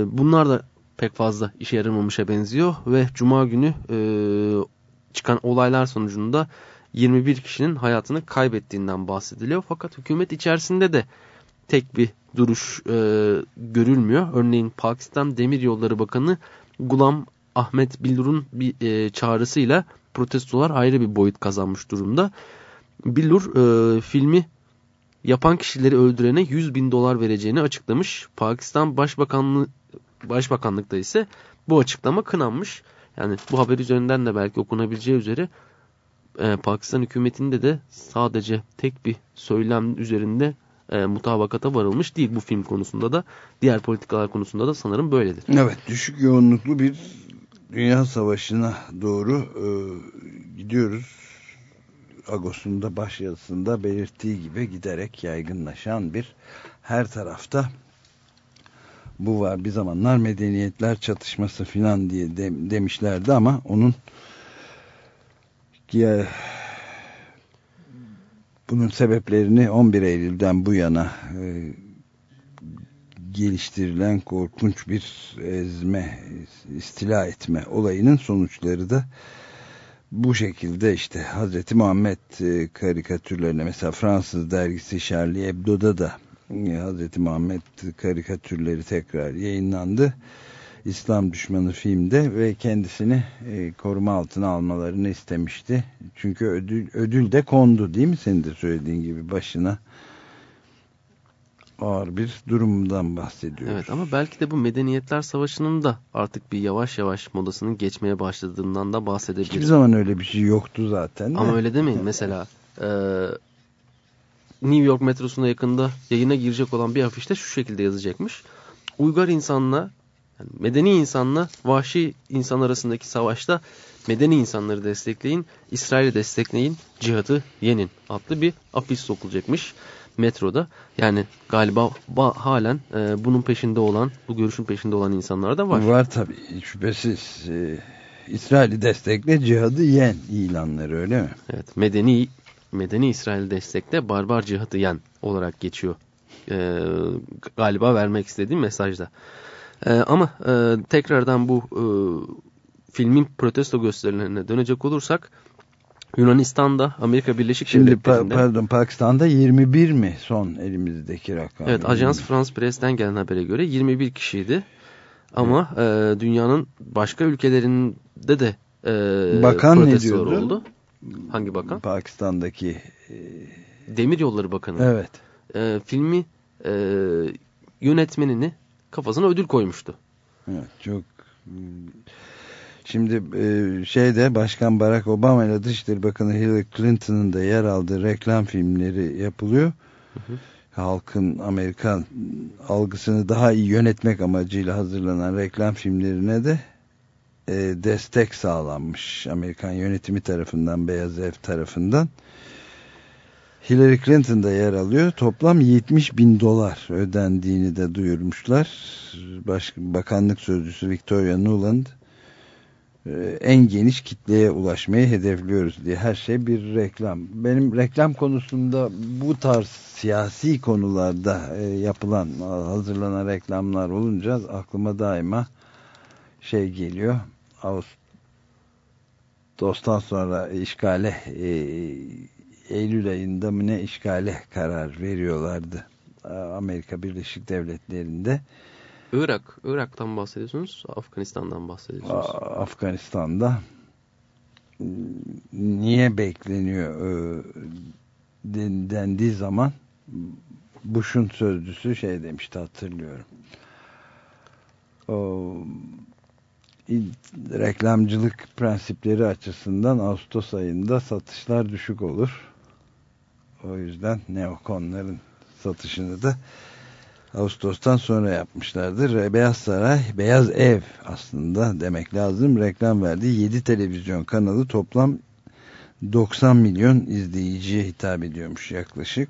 bunlar da pek fazla işe yaramamışa benziyor ve Cuma günü çıkan olaylar sonucunda 21 kişinin hayatını kaybettiğinden bahsediliyor. Fakat hükümet içerisinde de tek bir duruş e, görülmüyor. Örneğin Pakistan Demiryolları Bakanı Gulam Ahmet Billur'un bir e, çağrısıyla protestolar ayrı bir boyut kazanmış durumda. Billur e, filmi yapan kişileri öldürene 100 bin dolar vereceğini açıklamış. Pakistan Başbakanlığı Başbakanlıkta ise bu açıklama kınanmış. Yani bu haber üzerinden de belki okunabileceği üzere e, Pakistan hükümetinde de sadece tek bir söylem üzerinde e, mutabakata varılmış değil bu film konusunda da. Diğer politikalar konusunda da sanırım böyledir. Evet düşük yoğunluklu bir dünya savaşına doğru e, gidiyoruz. Ağustos'un da başyazısında belirttiği gibi giderek yaygınlaşan bir her tarafta bu var. Bir zamanlar medeniyetler çatışması filan diye de, demişlerdi ama onun ya, bunun sebeplerini 11 Eylül'den bu yana e, geliştirilen korkunç bir ezme, istila etme olayının sonuçları da bu şekilde işte Hazreti Muhammed e, karikatürlerine mesela Fransız dergisi Charlie Hebdo'da da e, Hazreti Muhammed karikatürleri tekrar yayınlandı. İslam düşmanı filmde ve kendisini e, koruma altına almalarını istemişti. Çünkü ödül, ödül de kondu değil mi senin de söylediğin gibi başına ağır bir durumdan bahsediyoruz. Evet ama belki de bu medeniyetler savaşının da artık bir yavaş yavaş modasının geçmeye başladığından da bahsedebiliriz. Hiçbir zaman öyle bir şey yoktu zaten. De. Ama öyle demeyin. Mesela e, New York metrosuna yakında yayına girecek olan bir afişte şu şekilde yazacakmış. Uygar insanla yani medeni insanla vahşi insan arasındaki savaşta medeni insanları destekleyin, İsrail'i destekleyin, cihadı yenin adlı bir afiş sokulacakmış metroda. Yani galiba halen e, bunun peşinde olan, bu görüşün peşinde olan insanlar da var. Var tabii şüphesiz. E, İsrail'i destekle, cihadı yen ilanları öyle mi? Evet, medeni medeni İsrail destekle, barbar cihadı yen olarak geçiyor. E, galiba vermek istediğim mesajda. E, ama e, tekrardan bu e, filmin protesto gösterilerine dönecek olursak Yunanistan'da Amerika Birleşik Şimdi Devletleri'nde... Pa pardon Pakistan'da 21 mi son elimizdeki rakam? Evet Ajans France Press'ten gelen habere göre 21 kişiydi. Ama evet. e, dünyanın başka ülkelerinde de e, bakan ne diyordu? oldu. Hangi bakan? Pakistan'daki e... Demir Yolları Bakanı. Evet. E, filmi e, yönetmenini kafasına ödül koymuştu. Evet çok Şimdi e, şeyde Başkan Barack Obama ile Dışişleri Bakanı Hillary Clinton'ın da yer aldığı reklam filmleri yapılıyor. Hı hı. Halkın Amerikan algısını daha iyi yönetmek amacıyla hazırlanan reklam filmlerine de e, destek sağlanmış. Amerikan yönetimi tarafından, Beyaz Ev tarafından. Hillary Clinton da yer alıyor. Toplam 70 bin dolar ödendiğini de duyurmuşlar. Baş, Bakanlık Sözcüsü Victoria Nuland en geniş kitleye ulaşmayı hedefliyoruz diye her şey bir reklam. Benim reklam konusunda bu tarz siyasi konularda e, yapılan hazırlanan reklamlar olunca aklıma daima şey geliyor. Ağustos'tan sonra işgale e, Eylül ayında mı ne işgale karar veriyorlardı. Amerika Birleşik Devletleri'nde. Irak, Irak'tan bahsediyorsunuz, Afganistan'dan bahsediyorsunuz. Afganistan'da niye bekleniyor e, dendiği zaman Bush'un sözcüsü şey demişti hatırlıyorum. O reklamcılık prensipleri açısından Ağustos ayında satışlar düşük olur. O yüzden neokonların satışını da Ağustos'tan sonra yapmışlardır. Beyaz Saray, Beyaz Ev aslında demek lazım. Reklam verdiği 7 televizyon kanalı toplam 90 milyon izleyiciye hitap ediyormuş yaklaşık.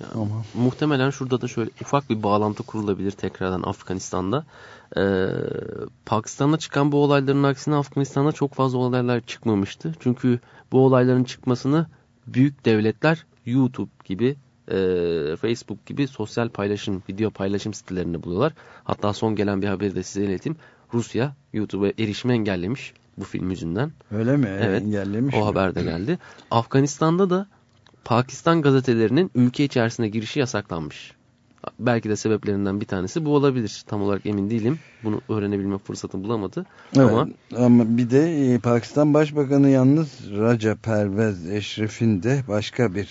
Yani, Ama. Muhtemelen şurada da şöyle ufak bir bağlantı kurulabilir tekrardan Afganistan'da. Ee, Pakistan'da çıkan bu olayların aksine Afganistan'da çok fazla olaylar çıkmamıştı. Çünkü bu olayların çıkmasını büyük devletler YouTube gibi e, Facebook gibi sosyal paylaşım, video paylaşım sitelerinde buluyorlar. Hatta son gelen bir haberi de size ileteyim. Rusya YouTube'a erişimi engellemiş bu film yüzünden. Öyle mi? Evet. Engellemiş o mi? haber de geldi. Afganistan'da da Pakistan gazetelerinin ülke içerisine girişi yasaklanmış. Belki de sebeplerinden bir tanesi bu olabilir. Tam olarak emin değilim. Bunu öğrenebilme fırsatı bulamadı. Evet, ama ama bir de e, Pakistan Başbakanı yalnız Raja Pervez Eşref'in de başka bir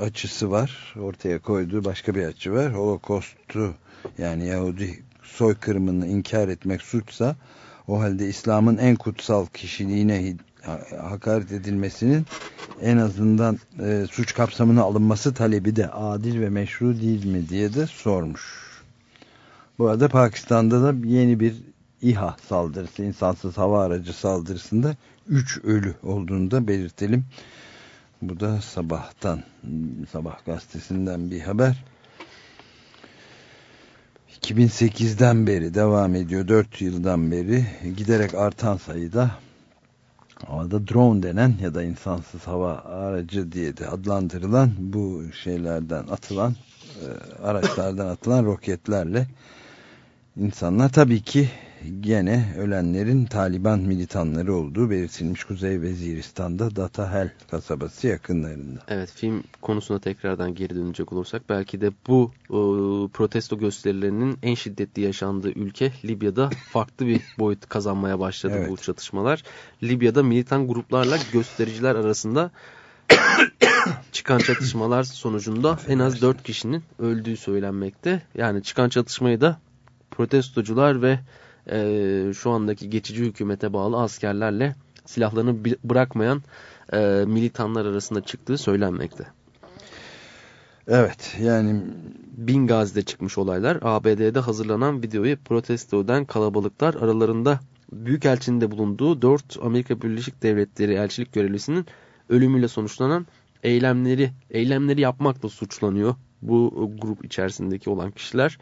açısı var. Ortaya koyduğu başka bir açı var. Holokostu yani Yahudi soykırımını inkar etmek suçsa o halde İslam'ın en kutsal kişiliğine hakaret edilmesinin en azından e, suç kapsamına alınması talebi de adil ve meşru değil mi diye de sormuş. Bu arada Pakistan'da da yeni bir İHA saldırısı, insansız hava aracı saldırısında 3 ölü olduğunu da belirtelim. Bu da sabahtan, sabah gazetesinden bir haber. 2008'den beri devam ediyor, 4 yıldan beri giderek artan sayıda havada drone denen ya da insansız hava aracı diye de adlandırılan bu şeylerden atılan e, araçlardan atılan roketlerle insanlar tabii ki gene ölenlerin Taliban militanları olduğu belirtilmiş Kuzey Veziristan'da Datahel kasabası yakınlarında. Evet film konusuna tekrardan geri dönecek olursak belki de bu e, protesto gösterilerinin en şiddetli yaşandığı ülke Libya'da farklı bir boyut kazanmaya başladı evet. bu çatışmalar. Libya'da militan gruplarla göstericiler arasında çıkan çatışmalar sonucunda en az 4 kişinin öldüğü söylenmekte. Yani çıkan çatışmayı da protestocular ve e, şu andaki geçici hükümete bağlı askerlerle silahlarını bırakmayan e, militanlar arasında çıktığı söylenmekte. Evet yani Bingazi'de çıkmış olaylar. ABD'de hazırlanan videoyu protesto eden kalabalıklar aralarında Büyükelçinin bulunduğu 4 Amerika Birleşik Devletleri elçilik görevlisinin ölümüyle sonuçlanan eylemleri eylemleri yapmakla suçlanıyor. Bu grup içerisindeki olan kişiler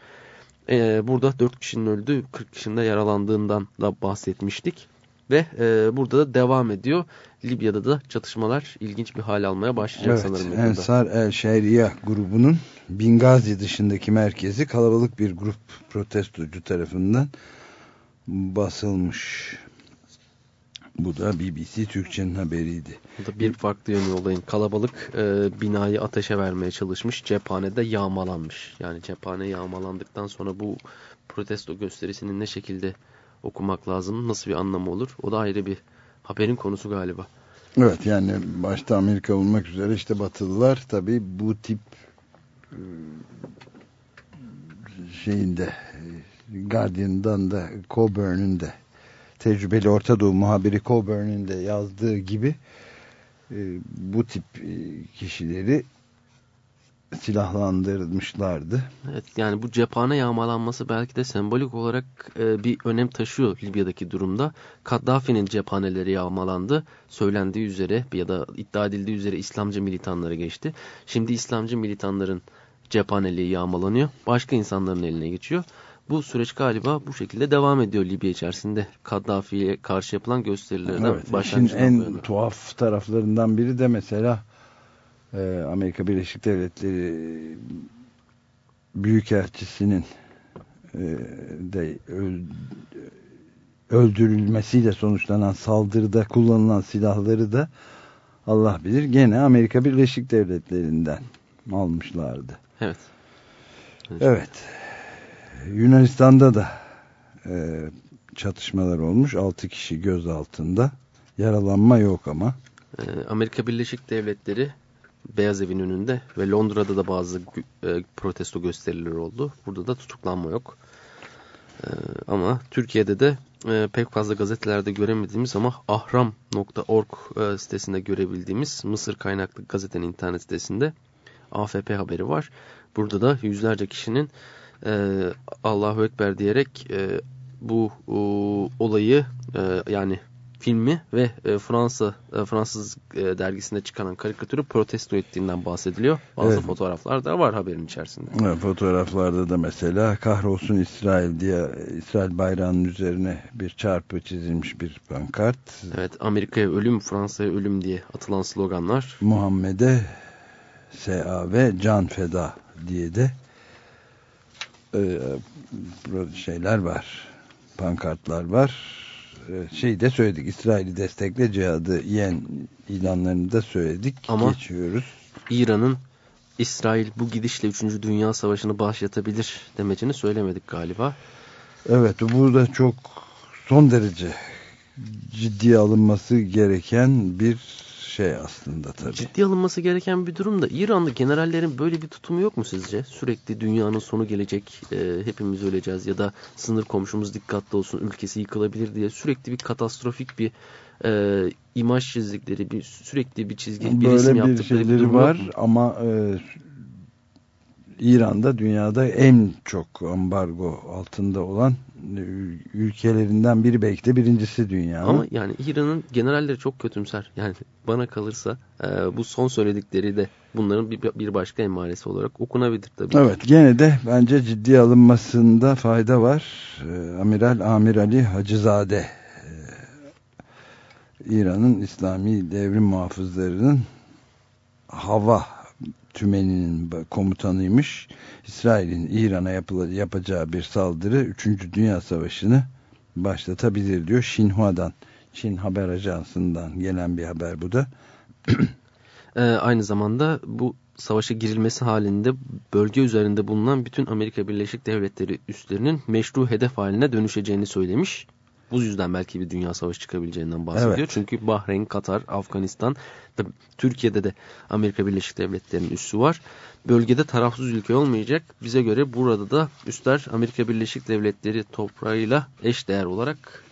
e, burada 4 kişinin öldüğü 40 kişinin de yaralandığından da bahsetmiştik. Ve e, burada da devam ediyor. Libya'da da çatışmalar ilginç bir hal almaya başlayacak evet, sanırım. Yakında. Ensar El Şeria grubunun Bingazi dışındaki merkezi kalabalık bir grup protestocu tarafından basılmış. Bu da BBC Türkçe'nin haberiydi. Bu da bir farklı yönü olayın. Kalabalık e, binayı ateşe vermeye çalışmış. Cephanede yağmalanmış. Yani cephane yağmalandıktan sonra bu protesto gösterisinin ne şekilde okumak lazım? Nasıl bir anlamı olur? O da ayrı bir haberin konusu galiba. Evet yani başta Amerika olmak üzere işte Batılılar tabi bu tip e, şeyinde Guardian'dan da Coburn'un da tecrübeli Orta Doğu muhabiri Coburn'un de yazdığı gibi e, bu tip e, kişileri silahlandırmışlardı. Evet yani bu cephane yağmalanması belki de sembolik olarak e, bir önem taşıyor Libya'daki durumda. Kaddafi'nin cephaneleri yağmalandı. Söylendiği üzere ya da iddia edildiği üzere İslamcı militanları geçti. Şimdi İslamcı militanların cephaneliği yağmalanıyor. Başka insanların eline geçiyor. Bu süreç galiba bu şekilde devam ediyor Libya içerisinde. Kaddafi'ye karşı yapılan gösterilerden evet, başlangıçtan en tuhaf taraflarından biri de mesela e, Amerika Birleşik Devletleri Büyükelçisinin e, de öldürülmesiyle sonuçlanan saldırıda kullanılan silahları da Allah bilir gene Amerika Birleşik Devletleri'nden almışlardı. Evet. Evet. Yunanistan'da da e, çatışmalar olmuş. 6 kişi gözaltında. Yaralanma yok ama. Amerika Birleşik Devletleri Beyaz Evin önünde ve Londra'da da bazı e, protesto gösterileri oldu. Burada da tutuklanma yok. E, ama Türkiye'de de e, pek fazla gazetelerde göremediğimiz ama ahram.org e, sitesinde görebildiğimiz Mısır kaynaklı gazetenin internet sitesinde AFP haberi var. Burada da yüzlerce kişinin e, Allahu Ekber diyerek e, bu e, olayı e, yani filmi ve e, Fransa e, Fransız e, dergisinde çıkan karikatürü protesto ettiğinden bahsediliyor. Bazı evet. fotoğraflar da var haberin içerisinde. Evet, fotoğraflarda da mesela kahrolsun İsrail diye İsrail bayrağının üzerine bir çarpı çizilmiş bir pankart. Evet Amerika'ya ölüm Fransa'ya ölüm diye atılan sloganlar. Muhammed'e S.A. ve Can Feda diye de şeyler var. Pankartlar var şey de söyledik. İsrail'i destekle cihadı yen ilanlarını da söyledik. Ama Geçiyoruz. İran'ın İsrail bu gidişle 3. Dünya Savaşı'nı başlatabilir demecini söylemedik galiba. Evet bu da çok son derece ciddiye alınması gereken bir şey aslında tabii. Ciddi alınması gereken bir durum da İranlı generallerin böyle bir tutumu yok mu sizce? Sürekli dünyanın sonu gelecek, e, hepimiz öleceğiz ya da sınır komşumuz dikkatli olsun, ülkesi yıkılabilir diye sürekli bir katastrofik bir e, imaj çizdikleri, bir sürekli bir çizgi, bir resim yaptıkları bir durum var ama e, İran'da dünyada en çok ambargo altında olan ülkelerinden biri belki de birincisi dünya. Ama yani İran'ın generalleri çok kötümser. Yani bana kalırsa e, bu son söyledikleri de bunların bir, bir başka emaresi olarak okunabilir tabii. Evet gene de bence ciddi alınmasında fayda var. E, Amiral Amir Ali Hacızade e, İran'ın İslami devrim muhafızlarının hava tümeninin komutanıymış. İsrail'in İran'a yapacağı bir saldırı 3. Dünya Savaşı'nı başlatabilir diyor. Xinhua'dan, Çin Haber Ajansı'ndan gelen bir haber bu da. e, aynı zamanda bu savaşa girilmesi halinde bölge üzerinde bulunan bütün Amerika Birleşik Devletleri üslerinin meşru hedef haline dönüşeceğini söylemiş. Bu yüzden belki bir dünya savaşı çıkabileceğinden bahsediyor. Evet. Çünkü Bahreyn, Katar, Afganistan, Türkiye'de de Amerika Birleşik Devletleri'nin üssü var. Bölgede tarafsız ülke olmayacak. Bize göre burada da üstler Amerika Birleşik Devletleri toprağıyla eş değer olarak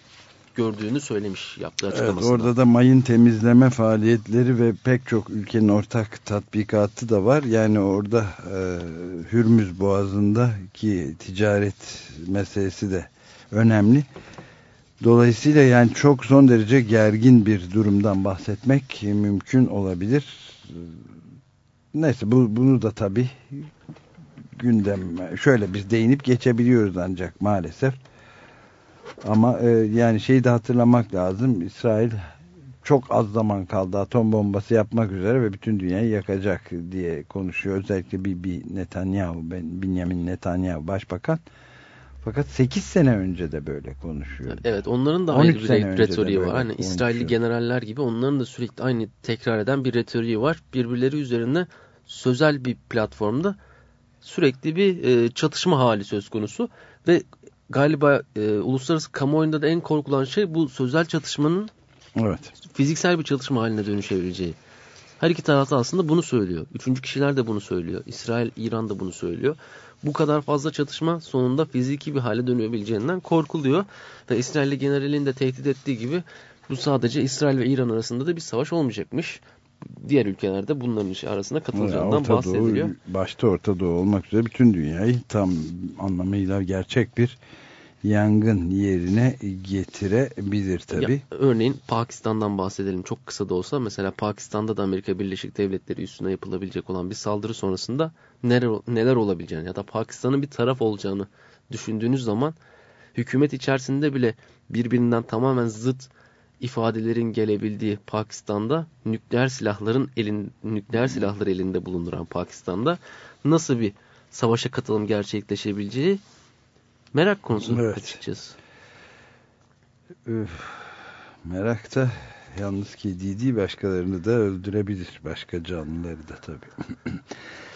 gördüğünü söylemiş yaptığı açıklamasında. Evet, orada da mayın temizleme faaliyetleri ve pek çok ülkenin ortak tatbikatı da var. Yani orada e, Hürmüz Boğazı'nda ki ticaret meselesi de önemli. Dolayısıyla yani çok son derece gergin bir durumdan bahsetmek mümkün olabilir. Neyse bu, bunu da tabii gündem şöyle biz değinip geçebiliyoruz ancak maalesef. Ama e, yani şeyi de hatırlamak lazım. İsrail çok az zaman kaldı atom bombası yapmak üzere ve bütün dünyayı yakacak diye konuşuyor. Özellikle bir, bir Netanyahu, ben, Benjamin Netanyahu başbakan fakat 8 sene önce de böyle konuşuyor. Evet onların da aynı bir retoriği var. Hani İsrailli generaller gibi onların da sürekli aynı tekrar eden bir retoriği var. Birbirleri üzerine sözel bir platformda sürekli bir e, çatışma hali söz konusu. Ve galiba e, uluslararası kamuoyunda da en korkulan şey bu sözel çatışmanın evet. fiziksel bir çatışma haline dönüşebileceği. Her iki tarafta aslında bunu söylüyor. Üçüncü kişiler de bunu söylüyor. İsrail, İran da bunu söylüyor bu kadar fazla çatışma sonunda fiziki bir hale dönebileceğinden korkuluyor. Ve İsrail generalin de tehdit ettiği gibi bu sadece İsrail ve İran arasında da bir savaş olmayacakmış. Diğer ülkelerde bunların arasında katılacağından Orta bahsediliyor. Doğu, başta Orta Doğu olmak üzere bütün dünyayı tam anlamıyla gerçek bir yangın yerine getirebilir tabi. Ya, örneğin Pakistan'dan bahsedelim çok kısa da olsa. Mesela Pakistan'da da Amerika Birleşik Devletleri üstüne yapılabilecek olan bir saldırı sonrasında neler, neler olabileceğini ya da Pakistan'ın bir taraf olacağını düşündüğünüz zaman hükümet içerisinde bile birbirinden tamamen zıt ifadelerin gelebildiği Pakistan'da nükleer silahların elin nükleer silahları elinde bulunduran Pakistan'da nasıl bir savaşa katılım gerçekleşebileceği Merak konusu evet. açıkçası. Üf, merak da yalnız kediyi değil başkalarını da öldürebilir. Başka canlıları da tabii.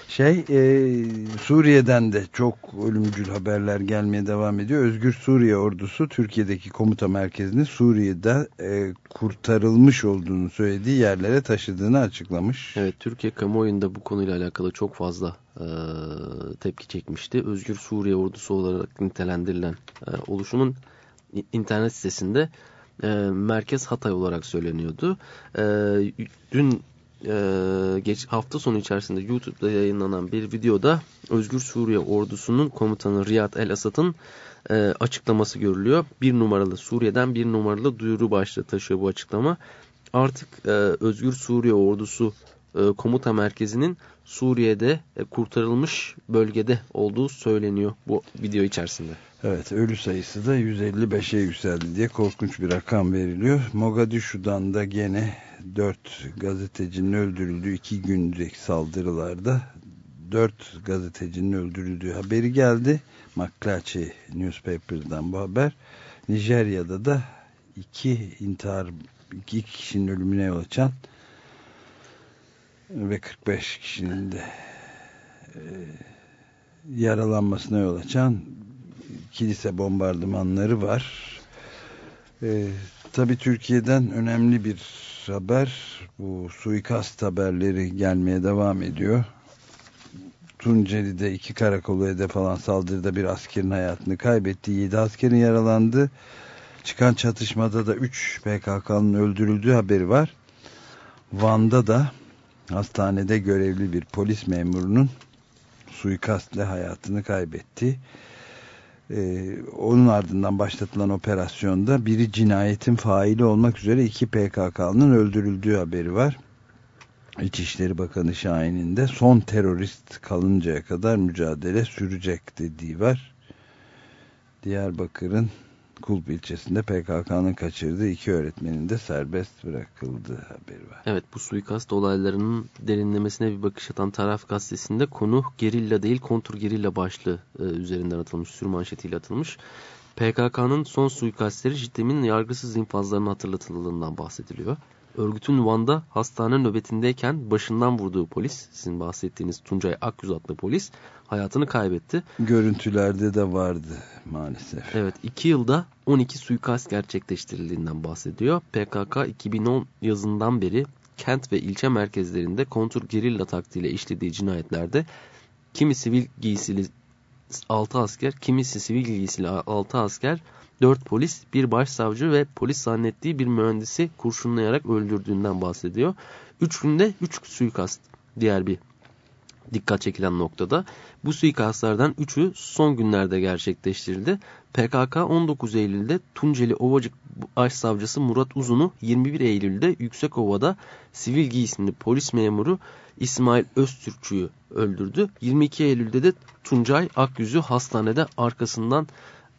Şey e, Suriye'den de çok ölümcül haberler gelmeye devam ediyor. Özgür Suriye ordusu Türkiye'deki komuta merkezini Suriye'de e, kurtarılmış olduğunu söylediği yerlere taşıdığını açıklamış. Evet Türkiye kamuoyunda bu konuyla alakalı çok fazla e, tepki çekmişti. Özgür Suriye ordusu olarak nitelendirilen e, oluşumun internet sitesinde e, merkez Hatay olarak söyleniyordu. E, dün e, geç hafta sonu içerisinde YouTube'da yayınlanan bir videoda Özgür Suriye ordusunun komutanı Riyad El Asad'ın e, açıklaması görülüyor. Bir numaralı Suriye'den bir numaralı duyuru başlığı taşıyor bu açıklama. Artık e, Özgür Suriye ordusu e, komuta merkezinin Suriye'de e, kurtarılmış bölgede olduğu söyleniyor bu video içerisinde. Evet ölü sayısı da 155'e yükseldi diye korkunç bir rakam veriliyor. Mogadishu'dan da gene 4 gazetecinin öldürüldüğü iki günlük saldırılarda 4 gazetecinin öldürüldüğü haberi geldi. McClatchy Newspaper'dan bu haber. Nijerya'da da iki intihar iki kişinin ölümüne yol açan ve 45 kişinin de e, yaralanmasına yol açan kilise bombardımanları var. E, Tabi Türkiye'den önemli bir haber. Bu suikast haberleri gelmeye devam ediyor. Tunceli'de iki karakolu hedef alan saldırıda bir askerin hayatını kaybetti. Yedi askerin yaralandı. Çıkan çatışmada da 3 PKK'nın öldürüldüğü haberi var. Van'da da hastanede görevli bir polis memurunun suikastle hayatını kaybetti. Ee, onun ardından başlatılan operasyonda biri cinayetin faili olmak üzere iki PKK'nın öldürüldüğü haberi var. İçişleri Bakanı Şahin'in de son terörist kalıncaya kadar mücadele sürecek dediği var. Diyarbakır'ın Kulp ilçesinde PKK'nın kaçırdığı iki öğretmenin de serbest bırakıldığı haberi var. Evet bu suikast olaylarının derinlemesine bir bakış atan taraf gazetesinde konu gerilla değil kontur gerilla başlığı e, üzerinden atılmış, sürmanşetiyle atılmış. PKK'nın son suikastleri JITEM'in yargısız infazlarını hatırlatıldığından bahsediliyor. Örgütün Van'da hastane nöbetindeyken başından vurduğu polis, sizin bahsettiğiniz Tuncay Akyüz adlı polis hayatını kaybetti. Görüntülerde de vardı maalesef. Evet 2 yılda 12 suikast gerçekleştirildiğinden bahsediyor. PKK 2010 yazından beri kent ve ilçe merkezlerinde kontur gerilla taktiğiyle işlediği cinayetlerde kimi sivil giysili 6 asker, kimisi sivil giysili 6 asker 4 polis, bir başsavcı ve polis zannettiği bir mühendisi kurşunlayarak öldürdüğünden bahsediyor. 3 günde 3 suikast diğer bir dikkat çekilen noktada. Bu suikastlardan 3'ü son günlerde gerçekleştirildi. PKK 19 Eylül'de Tunceli Ovacık Başsavcısı Murat Uzun'u 21 Eylül'de Yüksekova'da sivil giysimli polis memuru İsmail Öztürkçü'yü öldürdü. 22 Eylül'de de Tuncay Akyüz'ü hastanede arkasından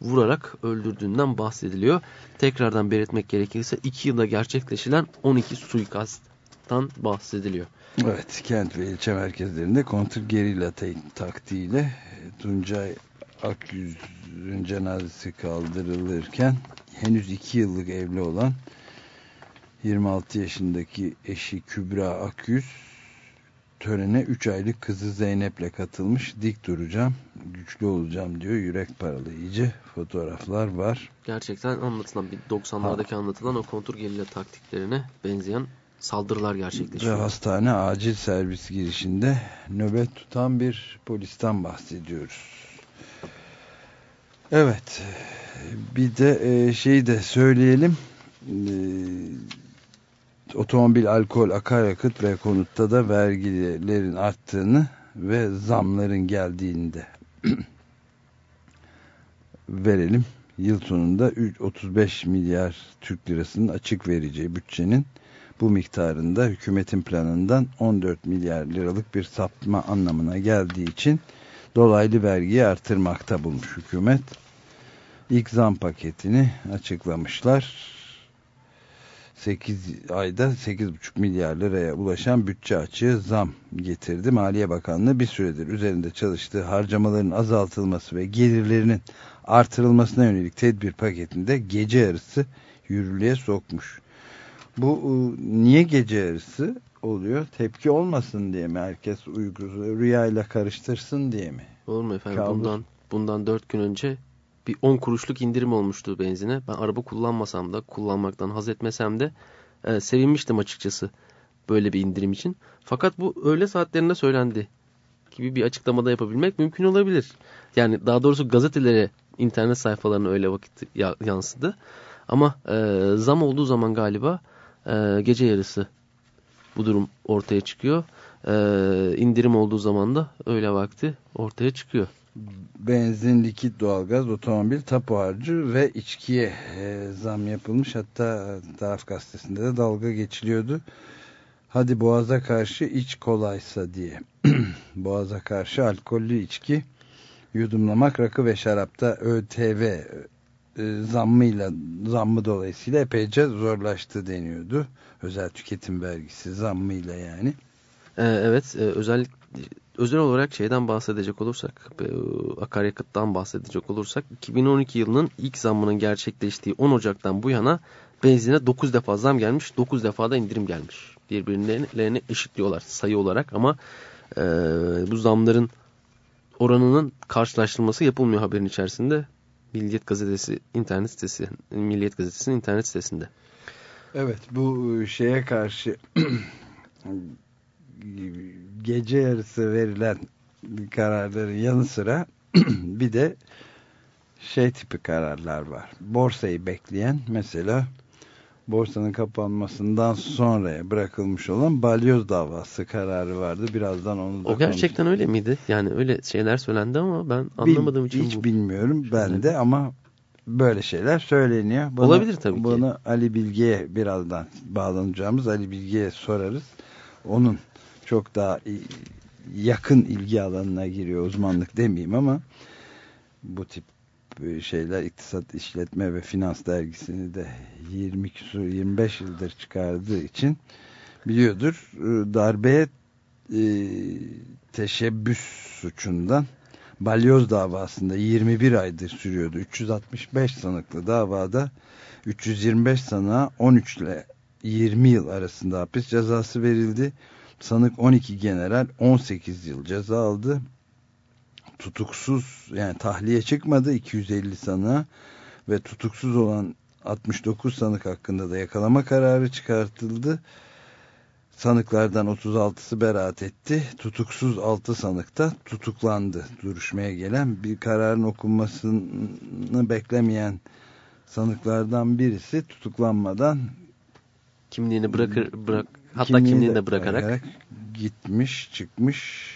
vurarak öldürdüğünden bahsediliyor. Tekrardan belirtmek gerekirse 2 yılda gerçekleşilen 12 suikasttan bahsediliyor. Evet, kent ve ilçe merkezlerinde kontrgerilla taktiğiyle Tuncay Akyüz'ün cenazesi kaldırılırken henüz 2 yıllık evli olan 26 yaşındaki eşi Kübra Akyüz törene 3 aylık kızı Zeynep'le katılmış. Dik duracağım, güçlü olacağım diyor. Yürek paralayıcı fotoğraflar var. Gerçekten anlatılan, 90'lardaki anlatılan o kontur gerilla taktiklerine benzeyen saldırılar gerçekleşiyor. Ve hastane acil servis girişinde nöbet tutan bir polisten bahsediyoruz. Evet. Bir de e, şeyi de söyleyelim. E, otomobil, alkol, akaryakıt ve konutta da vergilerin arttığını ve zamların geldiğini de verelim. Yıl sonunda 35 milyar Türk lirasının açık vereceği bütçenin bu miktarında hükümetin planından 14 milyar liralık bir sapma anlamına geldiği için dolaylı vergiyi artırmakta bulmuş hükümet. İlk zam paketini açıklamışlar. 8 ayda 8,5 milyar liraya ulaşan bütçe açığı zam getirdi. Maliye Bakanlığı bir süredir üzerinde çalıştığı harcamaların azaltılması ve gelirlerinin artırılmasına yönelik tedbir paketinde gece yarısı yürürlüğe sokmuş. Bu e, niye gece yarısı oluyor? Tepki olmasın diye mi? Herkes uykusu rüyayla karıştırsın diye mi? Olur mu efendim? Kabus. Bundan bundan 4 gün önce bir 10 kuruşluk indirim olmuştu benzine. Ben araba kullanmasam da kullanmaktan haz etmesem de e, sevinmiştim açıkçası böyle bir indirim için. Fakat bu öğle saatlerinde söylendi gibi bir açıklamada yapabilmek mümkün olabilir. Yani daha doğrusu gazetelere, internet sayfalarına öyle vakit yansıdı. Ama e, zam olduğu zaman galiba e, gece yarısı bu durum ortaya çıkıyor. E, indirim olduğu zaman da öyle vakti ortaya çıkıyor benzin, likit doğalgaz, otomobil, tapu harcı ve içkiye e, zam yapılmış. Hatta taraf gazetesinde de dalga geçiliyordu. Hadi boğaza karşı iç kolaysa diye. boğaza karşı alkollü içki yudumlamak rakı ve şarapta ÖTV e, zammıyla zammı dolayısıyla epeyce zorlaştı deniyordu. Özel tüketim vergisi zammıyla yani. Ee, evet, e, özellikle özel olarak şeyden bahsedecek olursak, e, akaryakıttan bahsedecek olursak 2012 yılının ilk zammının gerçekleştiği 10 Ocak'tan bu yana benzine 9 defa zam gelmiş, 9 defa da indirim gelmiş. Birbirlerini eşitliyorlar sayı olarak ama e, bu zamların oranının karşılaştırılması yapılmıyor haberin içerisinde. Milliyet Gazetesi internet sitesi, Milliyet Gazetesi'nin internet sitesinde. Evet bu şeye karşı gece yarısı verilen kararların yanı sıra bir de şey tipi kararlar var. Borsayı bekleyen mesela borsanın kapanmasından sonraya bırakılmış olan balyoz davası kararı vardı. Birazdan onu da O gerçekten öyle miydi? Yani öyle şeyler söylendi ama ben anlamadığım Bil, için hiç bu. bilmiyorum ben de ama böyle şeyler söyleniyor. Bunu, Olabilir tabii bunu ki. Bunu Ali Bilge'ye birazdan bağlanacağımız Ali Bilge'ye sorarız. Onun çok daha yakın ilgi alanına giriyor uzmanlık demeyeyim ama bu tip e, şeyler iktisat işletme ve finans dergisini de 20 küsur 25 yıldır çıkardığı için biliyordur e, darbeye e, teşebbüs suçundan balyoz davasında 21 aydır sürüyordu. 365 sanıklı davada 325 sanığa 13 ile 20 yıl arasında hapis cezası verildi sanık 12 general 18 yıl ceza aldı. Tutuksuz yani tahliye çıkmadı 250 sanığa ve tutuksuz olan 69 sanık hakkında da yakalama kararı çıkartıldı. Sanıklardan 36'sı beraat etti. Tutuksuz 6 sanık da tutuklandı. Duruşmaya gelen bir kararın okunmasını beklemeyen sanıklardan birisi tutuklanmadan kimliğini bırakır bırak Hatta kimliğini, kimliğini de bırakarak. bırakarak gitmiş, çıkmış.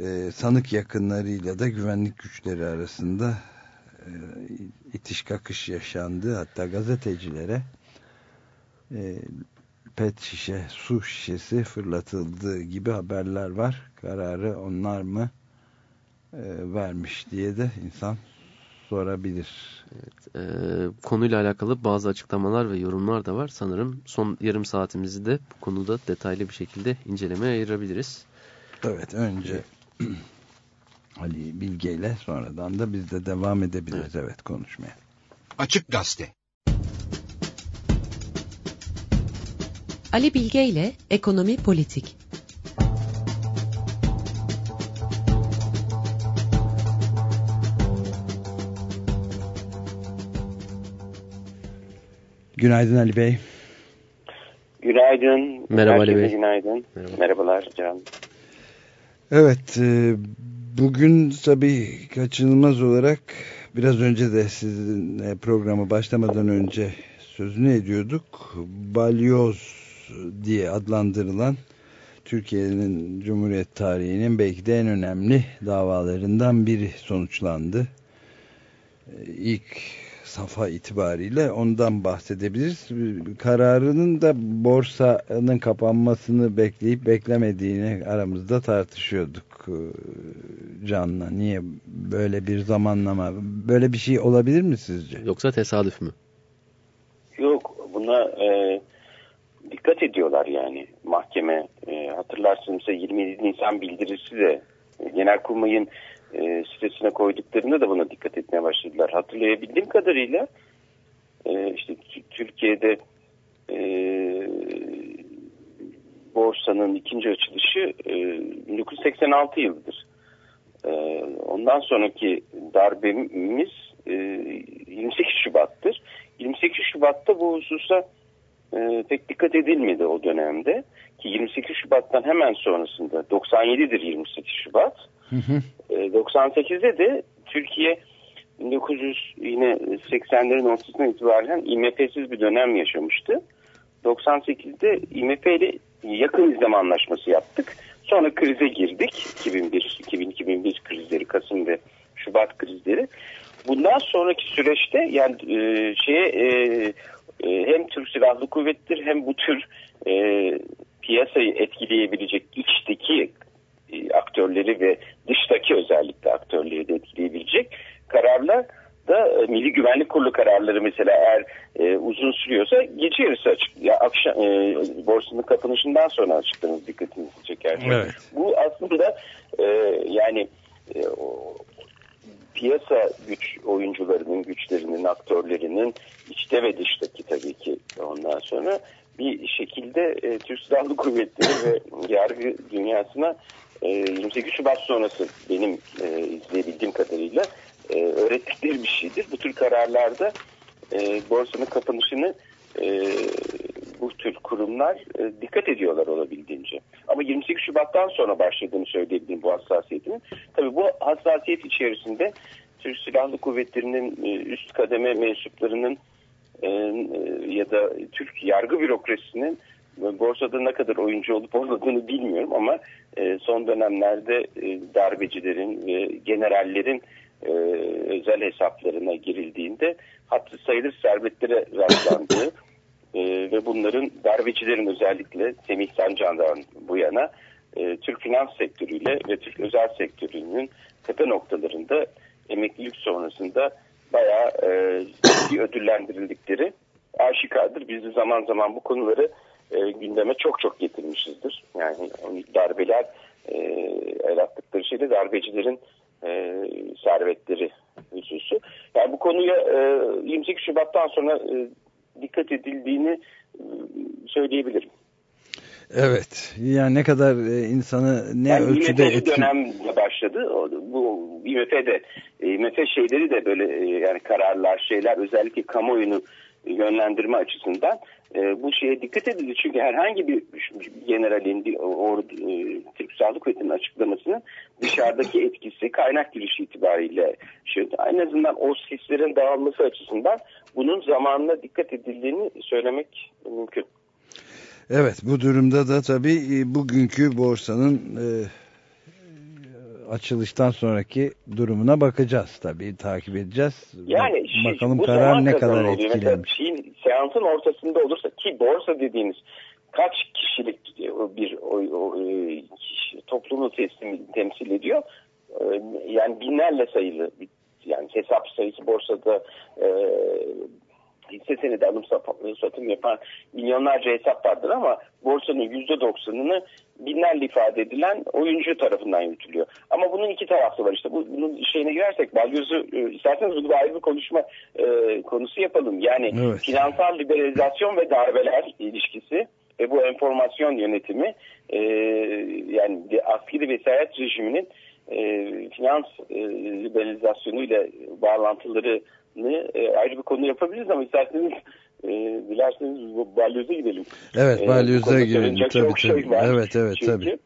E, sanık yakınlarıyla da güvenlik güçleri arasında e, itiş kakış yaşandı. Hatta gazetecilere e, pet şişe, su şişesi fırlatıldığı gibi haberler var. Kararı onlar mı e, vermiş diye de insan sorabilir. Evet, e, konuyla alakalı bazı açıklamalar ve yorumlar da var. Sanırım son yarım saatimizi de bu konuda detaylı bir şekilde incelemeye ayırabiliriz. Evet önce Ali Bilge ile sonradan da biz de devam edebiliriz evet, evet konuşmaya. Açık Gazete Ali Bilge ile Ekonomi Politik Günaydın Ali Bey. Günaydın. Merhaba Ali Bey. Günaydın. Merhaba. Merhabalar Can. Evet, e, bugün tabii kaçınılmaz olarak biraz önce de sizinle programı başlamadan önce sözünü ediyorduk. Balyoz diye adlandırılan Türkiye'nin Cumhuriyet tarihinin belki de en önemli davalarından biri sonuçlandı. E, İlk safa itibariyle ondan bahsedebiliriz. Kararının da borsanın kapanmasını bekleyip beklemediğini aramızda tartışıyorduk e, Can'la. Niye böyle bir zamanlama, böyle bir şey olabilir mi sizce? Yoksa tesadüf mü? Yok buna e, dikkat ediyorlar yani mahkeme. E, hatırlarsınız 27 Nisan bildirisi de e, Genelkurmay'ın e, sitesine koyduklarında da buna dikkat etmeye başladılar. Hatırlayabildiğim kadarıyla e, işte Türkiye'de e, borsanın ikinci açılışı e, 1986 yılıdır. E, ondan sonraki darbemiz e, 28 Şubat'tır. 28 Şubat'ta bu hususa e, pek dikkat edilmedi o dönemde. Ki 28 Şubat'tan hemen sonrasında 97'dir 28 Şubat. E, 98'de de Türkiye 1900 yine 80'lerin ortasından itibaren IMF'siz bir dönem yaşamıştı. 98'de IMF ile yakın izleme anlaşması yaptık. Sonra krize girdik. 2001, 2000-2001 krizleri, Kasım ve Şubat krizleri. Bundan sonraki süreçte yani e, şeye e, e, hem Türk Silahlı Kuvvetleri hem bu tür e, piyasayı etkileyebilecek içteki e, aktörleri ve dıştaki özellikle aktörleri de etkileyebilecek kararlar da e, Milli Güvenlik Kurulu kararları mesela eğer e, uzun sürüyorsa gece yarısı açık ya akşam e, borsanın kapanışından sonra açıklanır dikkatinizi çeker. Evet. Bu aslında e, yani e, o, piyasa güç oyuncularının, güçlerinin, aktörlerinin içte ve dıştaki tabii ki ondan sonra bir şekilde e, Türk Silahlı Kuvvetleri ve yargı dünyasına e, 28 Şubat sonrası benim e, izleyebildiğim kadarıyla e, öğrettikleri bir şeydir. Bu tür kararlarda e, borsanın kapanışını e, bu tür kurumlar e, dikkat ediyorlar olabildiğince. Ama 28 Şubat'tan sonra başladığını söyleyebilirim bu hassasiyetinin. Tabii bu hassasiyet içerisinde Türk Silahlı Kuvvetleri'nin e, üst kademe mensuplarının e, ya da Türk yargı bürokrasisinin borsada ne kadar oyuncu olup olmadığını bilmiyorum ama e, son dönemlerde e, darbecilerin ve generallerin e, özel hesaplarına girildiğinde hatırı sayılır servetlere rastlandığı e, ve bunların darbecilerin özellikle Semih Sancan'dan bu yana e, Türk finans sektörüyle ve Türk özel sektörünün tepe noktalarında emeklilik sonrasında bayağı e, ödüllendirildikleri aşikardır. Biz de zaman zaman bu konuları e, gündeme çok çok getirmişizdir. Yani darbeler e, el attıkları şeyde darbecilerin e, servetleri hususu. Yani bu konuya e, 28 Şubat'tan sonra e, dikkat edildiğini e, söyleyebilirim. Evet, yani ne kadar e, insanı ne yani ölçüde IMF etki... dönemde başladı. Bu IMF'de IMF şeyleri de böyle e, yani kararlar şeyler özellikle kamuoyunu yönlendirme açısından e, bu şeye dikkat edildi. Çünkü herhangi bir generalin bir ordu, e, Türk Sağlık Kuvvetleri'nin açıklamasının dışarıdaki etkisi kaynak girişi itibariyle şey, en azından o sislerin dağılması açısından bunun zamanına dikkat edildiğini söylemek mümkün. Evet, bu durumda da tabii e, bugünkü borsanın e, açılıştan sonraki durumuna bakacağız tabii, takip edeceğiz. Yani şey, Bakalım karar ne kadar. Mesela etkilemiş. şeyin, seansın ortasında olursa ki borsa dediğimiz kaç kişilik bir o, o, e, kişi- toplumu teslim, temsil ediyor. E, Yani binlerle sayılı yani hesap sayısı borsada e, hisse senedi alım sat- satım yapan milyonlarca hesap vardır ama borsanın yüzde doksanını binlerle ifade edilen oyuncu tarafından yürütülüyor. Ama bunun iki tarafı var işte. Bu, bunun şeyine girersek balyoz'u e, isterseniz bunu ayrı bir konuşma e, konusu yapalım. Yani Evet. finansal liberalizasyon ve darbeler ilişkisi ve bu enformasyon yönetimi e, yani askeri vesayet rejiminin e, finans e, liberalizasyonu ile bağlantılarını e, ayrı bir konu yapabiliriz ama isterseniz e, dilerseniz balyoza gidelim. Evet balyoza gidelim. Tabii, çok tabii. Şey var. Evet evet Çünkü, tabii.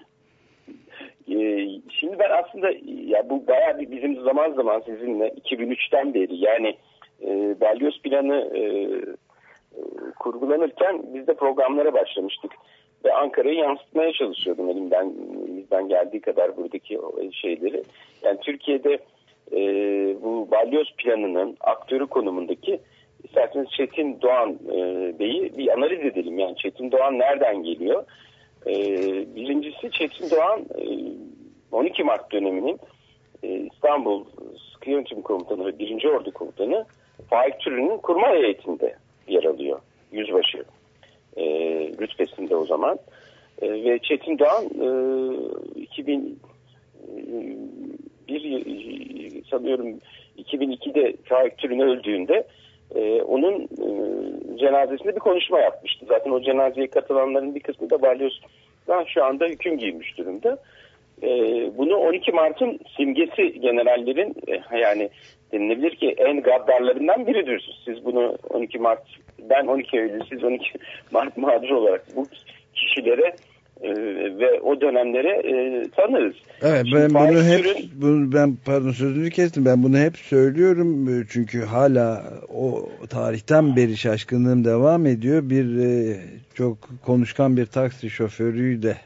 E, şimdi ben aslında ya bu bayağı bir bizim zaman zaman sizinle 2003'ten beri yani e, balyoz planı e, e, kurgulanırken biz de programlara başlamıştık ve Ankara'yı yansıtmaya çalışıyordum elimden bizden geldiği kadar buradaki şeyleri. Yani Türkiye'de e, bu balyoz planının aktörü konumundaki isterseniz Çetin Doğan e, Bey'i bir analiz edelim. Yani Çetin Doğan nereden geliyor? E, birincisi Çetin Doğan e, 12 Mart döneminin e, İstanbul Sıkı Yönetim Komutanı ve 1. Ordu Komutanı Faik Türü'nün kurma heyetinde yer alıyor. Yüzbaşı e, rütbesinde o zaman. E, ve Çetin Doğan e, 2000 bir sanıyorum 2002'de Faik Türün öldüğünde e, onun e, cenazesinde bir konuşma yapmıştı. Zaten o cenazeye katılanların bir kısmı da balyozdan şu anda hüküm giymiş durumda. E, bunu 12 Mart'ın simgesi generallerin e, yani denilebilir ki en gaddarlarından biridir. Siz bunu 12 Mart ben 12 Eylül siz 12 Mart mağdur olarak bu kişilere e, ve o dönemlere e, tanırız. Evet Şimdi ben bunu hep Türün- bunu ben pardon sözünü kestim ben bunu hep söylüyorum e, çünkü hala o tarihten beri şaşkınlığım devam ediyor bir e, çok konuşkan bir taksi şoförüyle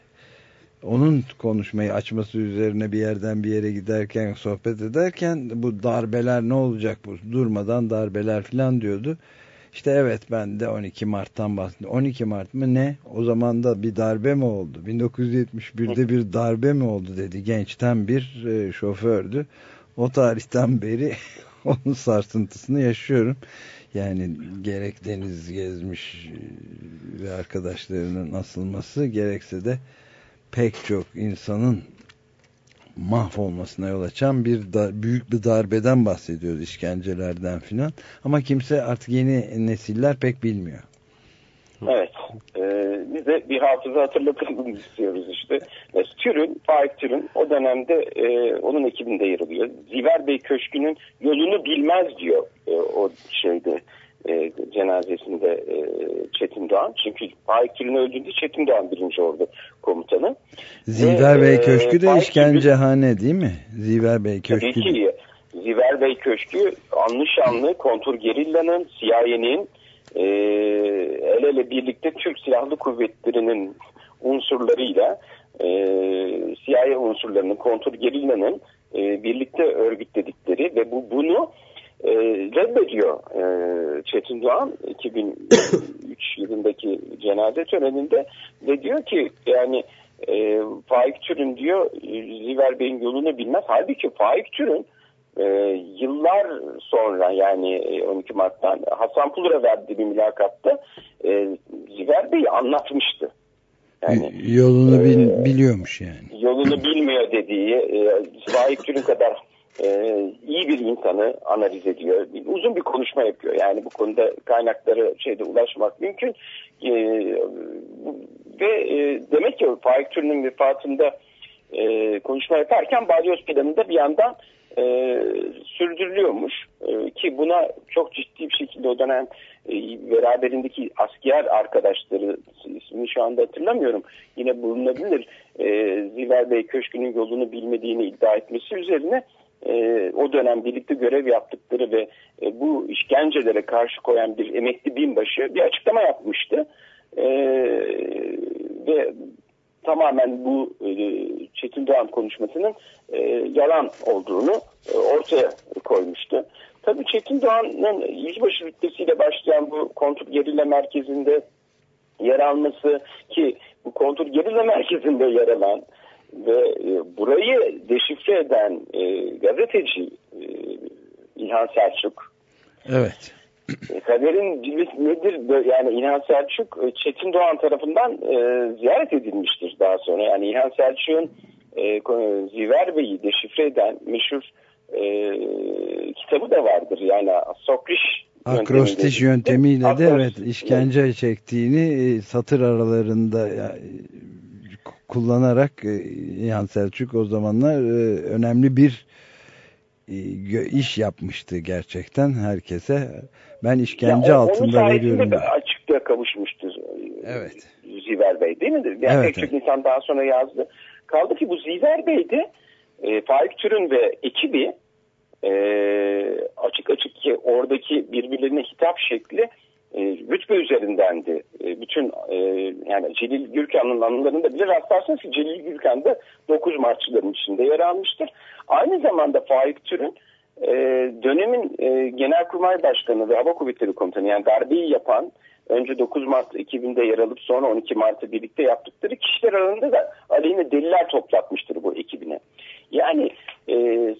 onun konuşmayı açması üzerine bir yerden bir yere giderken sohbet ederken bu darbeler ne olacak bu durmadan darbeler falan diyordu. İşte evet ben de 12 Mart'tan bahsediyorum. 12 Mart mı ne? O zaman da bir darbe mi oldu? 1971'de bir darbe mi oldu dedi. Gençten bir e, şofördü. O tarihten beri onun sarsıntısını yaşıyorum. Yani gerek deniz gezmiş e, ve arkadaşlarının asılması gerekse de pek çok insanın mahvolmasına yol açan bir da, büyük bir darbeden bahsediyoruz işkencelerden filan ama kimse artık yeni nesiller pek bilmiyor. Evet. Ee, biz de bir hafıza hatırlatalım istiyoruz işte. Türün, Faik Türün o dönemde e, onun ekibinde yer alıyor. Ziver Bey Köşkü'nün yolunu bilmez diyor e, o şeyde e, cenazesinde e, Çetin Doğan. Çünkü Faik Türün öldüğünde Çetin Doğan birinci ordu komutanı. Ziver Ve, Bey e, Köşkü de işkencehane değil mi? Ziver Bey Köşkü. Tabii ki Ziver Bey Köşkü anlı şanlı kontur gerillanın, CIA'nin e, el ele birlikte Türk Silahlı Kuvvetleri'nin unsurlarıyla e, CIA unsurlarının kontur gerillanın e, birlikte örgütledikleri ve bu bunu e, reddediyor e, Çetin Doğan 2003 yılındaki cenaze töreninde ve diyor ki yani e, Faik Türün diyor Ziver Bey'in yolunu bilmez. Halbuki Faik Türün e, yıllar sonra yani e, 12 Mart'tan Hasan Pulur'a verdiği bir mülakatta e, Ziver Bey'i anlatmıştı. Yani Yolunu bil, e, biliyormuş yani. yolunu bilmiyor dediği e, Faik Türün kadar e, iyi bir insanı analiz ediyor. Uzun bir konuşma yapıyor. Yani bu konuda kaynaklara şeyde ulaşmak mümkün. E, ve e, demek ki Faik Türün'ün vefatında e, konuşma yaparken balyoz planında bir yandan e, sürdürülüyormuş. E, ki buna çok ciddi bir şekilde o dönem e, beraberindeki asker arkadaşları ismini şu anda hatırlamıyorum. Yine bulunabilir. E, Ziver Bey Köşkü'nün yolunu bilmediğini iddia etmesi üzerine e, o dönem birlikte görev yaptıkları ve e, bu işkencelere karşı koyan bir emekli binbaşı bir açıklama yapmıştı. E, ve tamamen bu e, Çetin Doğan konuşmasının e, yalan olduğunu e, ortaya koymuştu. Tabii Çetin Doğan'ın yüzbaşı rütbesiyle başlayan bu kontur gerilla merkezinde yer alması ki bu kontur gerilla merkezinde yer alan ve e, burayı deşifre eden e, gazeteci e, İlhan Selçuk Evet. e, Kaderin cilvesi nedir? Yani İlhan Selçuk e, Çetin Doğan tarafından e, ziyaret edilmiştir daha sonra. Yani İlhan Selçuk'un e, Ziver Bey'i deşifre eden meşhur e, kitabı da vardır. Yani Sokriş Akrostiş yöntemiyle- de evet işkence çektiğini e, satır aralarında e, kullanarak e, İlhan Selçuk o zamanlar e, önemli bir e, iş yapmıştı gerçekten herkese Ben işkence ya, altında onun veriyorum. Onun açıklığa kavuşmuştur. Evet. Ziver Bey değil mi? Yani evet, pek çok insan daha sonra yazdı. Kaldı ki bu Ziver Bey de e, Faik Türün ve ekibi e, açık açık ki oradaki birbirlerine hitap şekli e, rütbe üzerindendi. E, bütün e, yani Celil Gürkan'ın anılarında bile rastlarsınız ki Celil Gürkan da 9 Martçıların içinde yer almıştır. Aynı zamanda Faik Türün e, dönemin e, Genelkurmay Başkanı ve Hava Kuvvetleri Komutanı yani darbeyi yapan önce 9 Mart 2000'de yer alıp sonra 12 Mart'ı birlikte yaptıkları kişiler arasında da aleyhine deliller toplatmıştır bu ekibine. Yani e,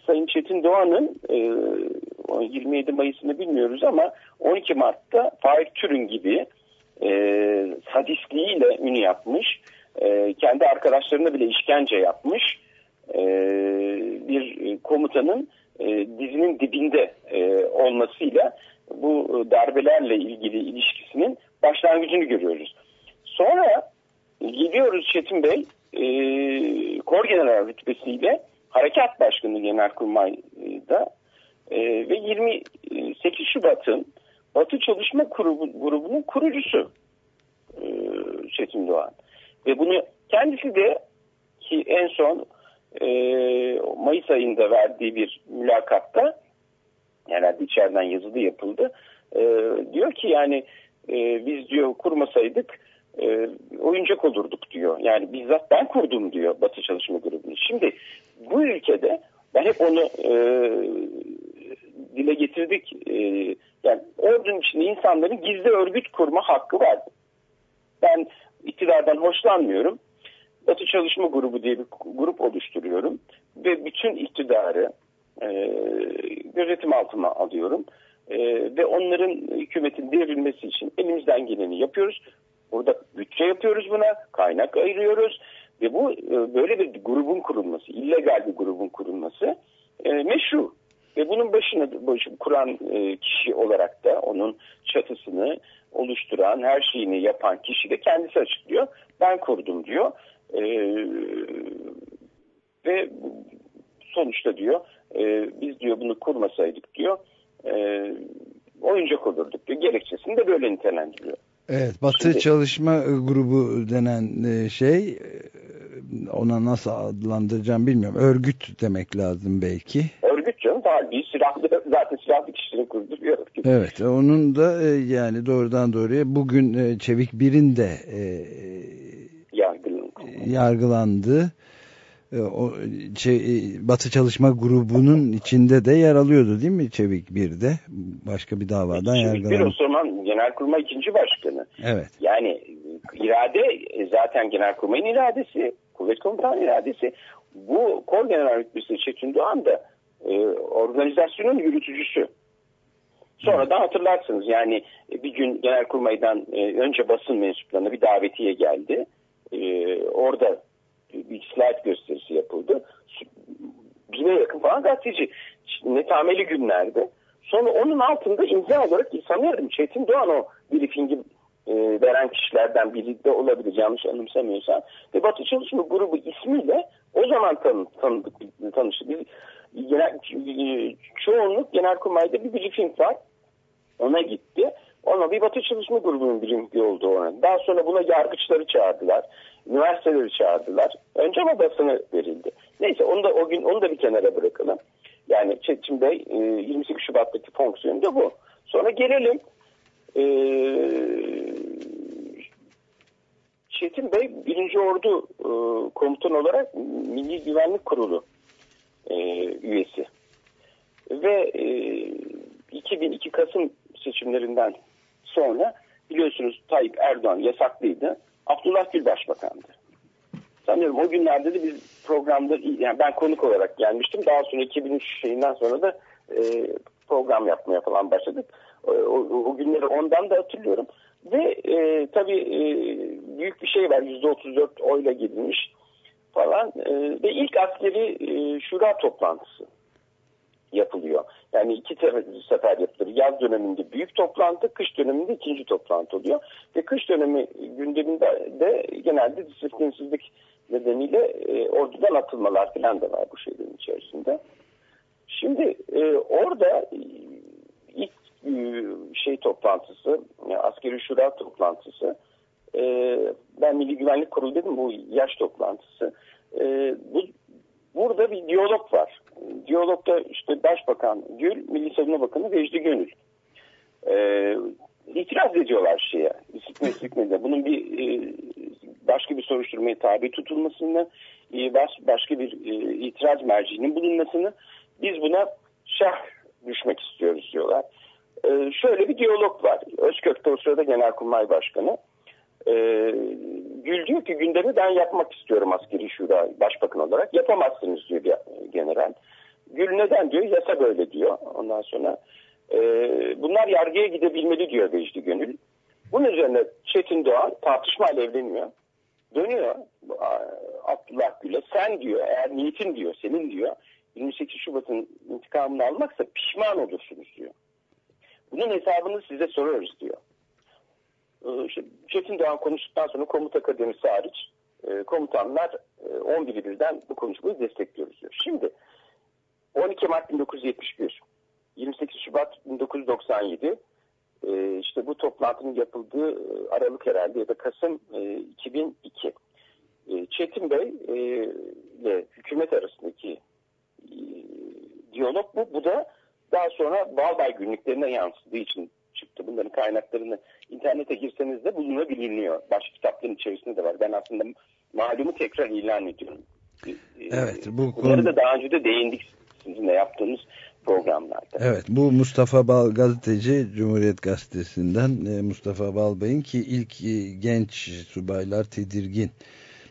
Sayın Çetin Doğan'ın e, 27 Mayıs'ını bilmiyoruz ama 12 Mart'ta Faik Türün gibi e, sadistliğiyle ünü yapmış, e, kendi arkadaşlarına bile işkence yapmış e, bir komutanın e, dizinin dibinde e, olmasıyla bu darbelerle ilgili ilişkisinin başlangıcını görüyoruz. Sonra gidiyoruz Çetin Bey e, Kor General rütbesiyle Harekat Başkanı Genelkurmay'da e, ve 28 Şubat'ın Batı Çalışma Grubu, Grubu'nun kurucusu e, Çetin Doğan. Ve bunu kendisi de ki en son e, Mayıs ayında verdiği bir mülakatta herhalde içeriden yazılı yapıldı. E, diyor ki yani e, biz diyor kurmasaydık e, oyuncak olurduk diyor. Yani bizzat ben kurdum diyor Batı Çalışma Grubu'nu. Şimdi bu ülkede ben hep onu e, dile getirdik. E, yani ordunun içinde insanların gizli örgüt kurma hakkı var. Ben iktidardan hoşlanmıyorum. Batı Çalışma Grubu diye bir grup oluşturuyorum. Ve bütün iktidarı e, gözetim altına alıyorum. E, ve onların hükümetin devrilmesi için elimizden geleni yapıyoruz. Burada bütçe yapıyoruz buna, kaynak ayırıyoruz. Ve bu e, böyle bir grubun kurulması, illegal bir grubun kurulması e, meşru. Ve bunun başını başı, kuran e, kişi olarak da onun çatısını oluşturan, her şeyini yapan kişi de kendisi açıklıyor. Ben kurdum diyor. E, ve sonuçta diyor e, biz diyor bunu kurmasaydık diyor e, oyuncak olurduk diyor. Gerekçesini de böyle nitelendiriyor. Evet, Batı Şimdi, Çalışma Grubu denen şey ona nasıl adlandıracağım bilmiyorum. Örgüt demek lazım belki. Örgüt canım daha bir silahlı zaten silahlı kişilerin kurduğu bir örgüt. Evet, onun da yani doğrudan doğruya bugün Çevik Bir'in de yargılandı. O şey, Batı Çalışma Grubu'nun içinde de yer alıyordu değil mi Çevik bir de başka bir davadan yargılandı. bir o zaman Genelkurmay ikinci başkanı. Evet. Yani irade zaten Genelkurmay'ın iradesi, Kuvvet Komutanı iradesi. Bu Kor General Rütbesi Çetin Doğan da e, organizasyonun yürütücüsü. Sonra da hatırlarsınız yani bir gün Genelkurmay'dan e, önce basın mensuplarına bir davetiye geldi. E, orada bir slide gösterisi yapıldı. Bine yakın falan gazeteci. Netameli günlerde. Sonra onun altında imza olarak sanıyorum Çetin Doğan o briefingi e, veren kişilerden biri de olabilir yanlış anımsamıyorsam. Ve Batı Çalışma Grubu ismiyle o zaman tanı, tanıdık, tanıştık. Biz, genel, çoğunluk Genelkurmay'da bir briefing var. Ona gitti. Ona bir Batı Çalışma Grubu'nun briefingi oldu ona. Daha sonra buna yargıçları çağırdılar üniversiteleri çağırdılar. Önce ama verildi. Neyse onu da o gün onu da bir kenara bırakalım. Yani Çetin Bey 28 Şubat'taki fonksiyonu da bu. Sonra gelelim e, Çetin Bey birinci Ordu e, komutan olarak Milli Güvenlik Kurulu e, üyesi. Ve 2002 Kasım seçimlerinden sonra biliyorsunuz Tayyip Erdoğan yasaklıydı. Abdullah Gül Başbakan'dı. Sanıyorum o günlerde de biz programda yani ben konuk olarak gelmiştim. Daha sonra 2003 şeyinden sonra da e, program yapmaya falan başladık. O, o, o günleri ondan da hatırlıyorum. Ve e, tabii e, büyük bir şey var. %34 oyla gidilmiş falan. E, ve ilk askeri e, şura toplantısı yapılıyor. Yani iki sefer yapılır. Yaz döneminde büyük toplantı, kış döneminde ikinci toplantı oluyor. Ve kış dönemi gündeminde de genelde disiplinsizlik nedeniyle e, ordudan atılmalar falan da var bu şeylerin içerisinde. Şimdi e, orada ilk şey toplantısı, askeri şura toplantısı. E, ben Milli Güvenlik Kurulu dedim bu yaş toplantısı. E, bu Burada bir diyalog var. Diyalogda işte Başbakan Gül, Milli Savunma Bakanı Vecdi Gönül. Ee, itiraz ediyorlar şeye, disiplin disiplinde. Bunun bir e, başka bir soruşturmaya tabi tutulmasını, e, baş, başka bir e, itiraz merciğinin bulunmasını biz buna şah düşmek istiyoruz diyorlar. E, şöyle bir diyalog var. Özkök de o sırada Genelkurmay Başkanı. E, Gül diyor ki gündemi ben yapmak istiyorum askeri şura başbakan olarak. Yapamazsınız diyor general. Gül neden diyor? Yasa böyle diyor. Ondan sonra e, bunlar yargıya gidebilmeli diyor Vecdi Gönül. Bunun üzerine Çetin Doğan tartışma alevleniyor. Dönüyor Abdullah Gül'e sen diyor eğer niyetin diyor senin diyor 28 Şubat'ın intikamını almaksa pişman olursunuz diyor. Bunun hesabını size sorarız diyor. Ee, işte Çetin Doğan konuştuktan sonra komuta akademisi hariç e, komutanlar 11'i e, birden bu konuşmayı destekliyoruz diyor. Şimdi 12 Mart 1971, 28 Şubat 1997 e, işte bu toplantının yapıldığı Aralık herhalde ya da Kasım 2002. Çetin Bey ile hükümet arasındaki diyalog bu. Bu da daha sonra Balbay günlüklerine yansıdığı için çıktı. Bunların kaynaklarını internete girseniz de bulunabiliyor. Başka kitapların içerisinde de var. Ben aslında malumu tekrar ilan ediyorum. Ee, evet. Bu Bunları konu... da daha önce de değindik sizinle yaptığımız programlarda. Evet bu Mustafa Bal gazeteci Cumhuriyet Gazetesi'nden e, Mustafa Balbay'ın ki ilk e, genç subaylar tedirgin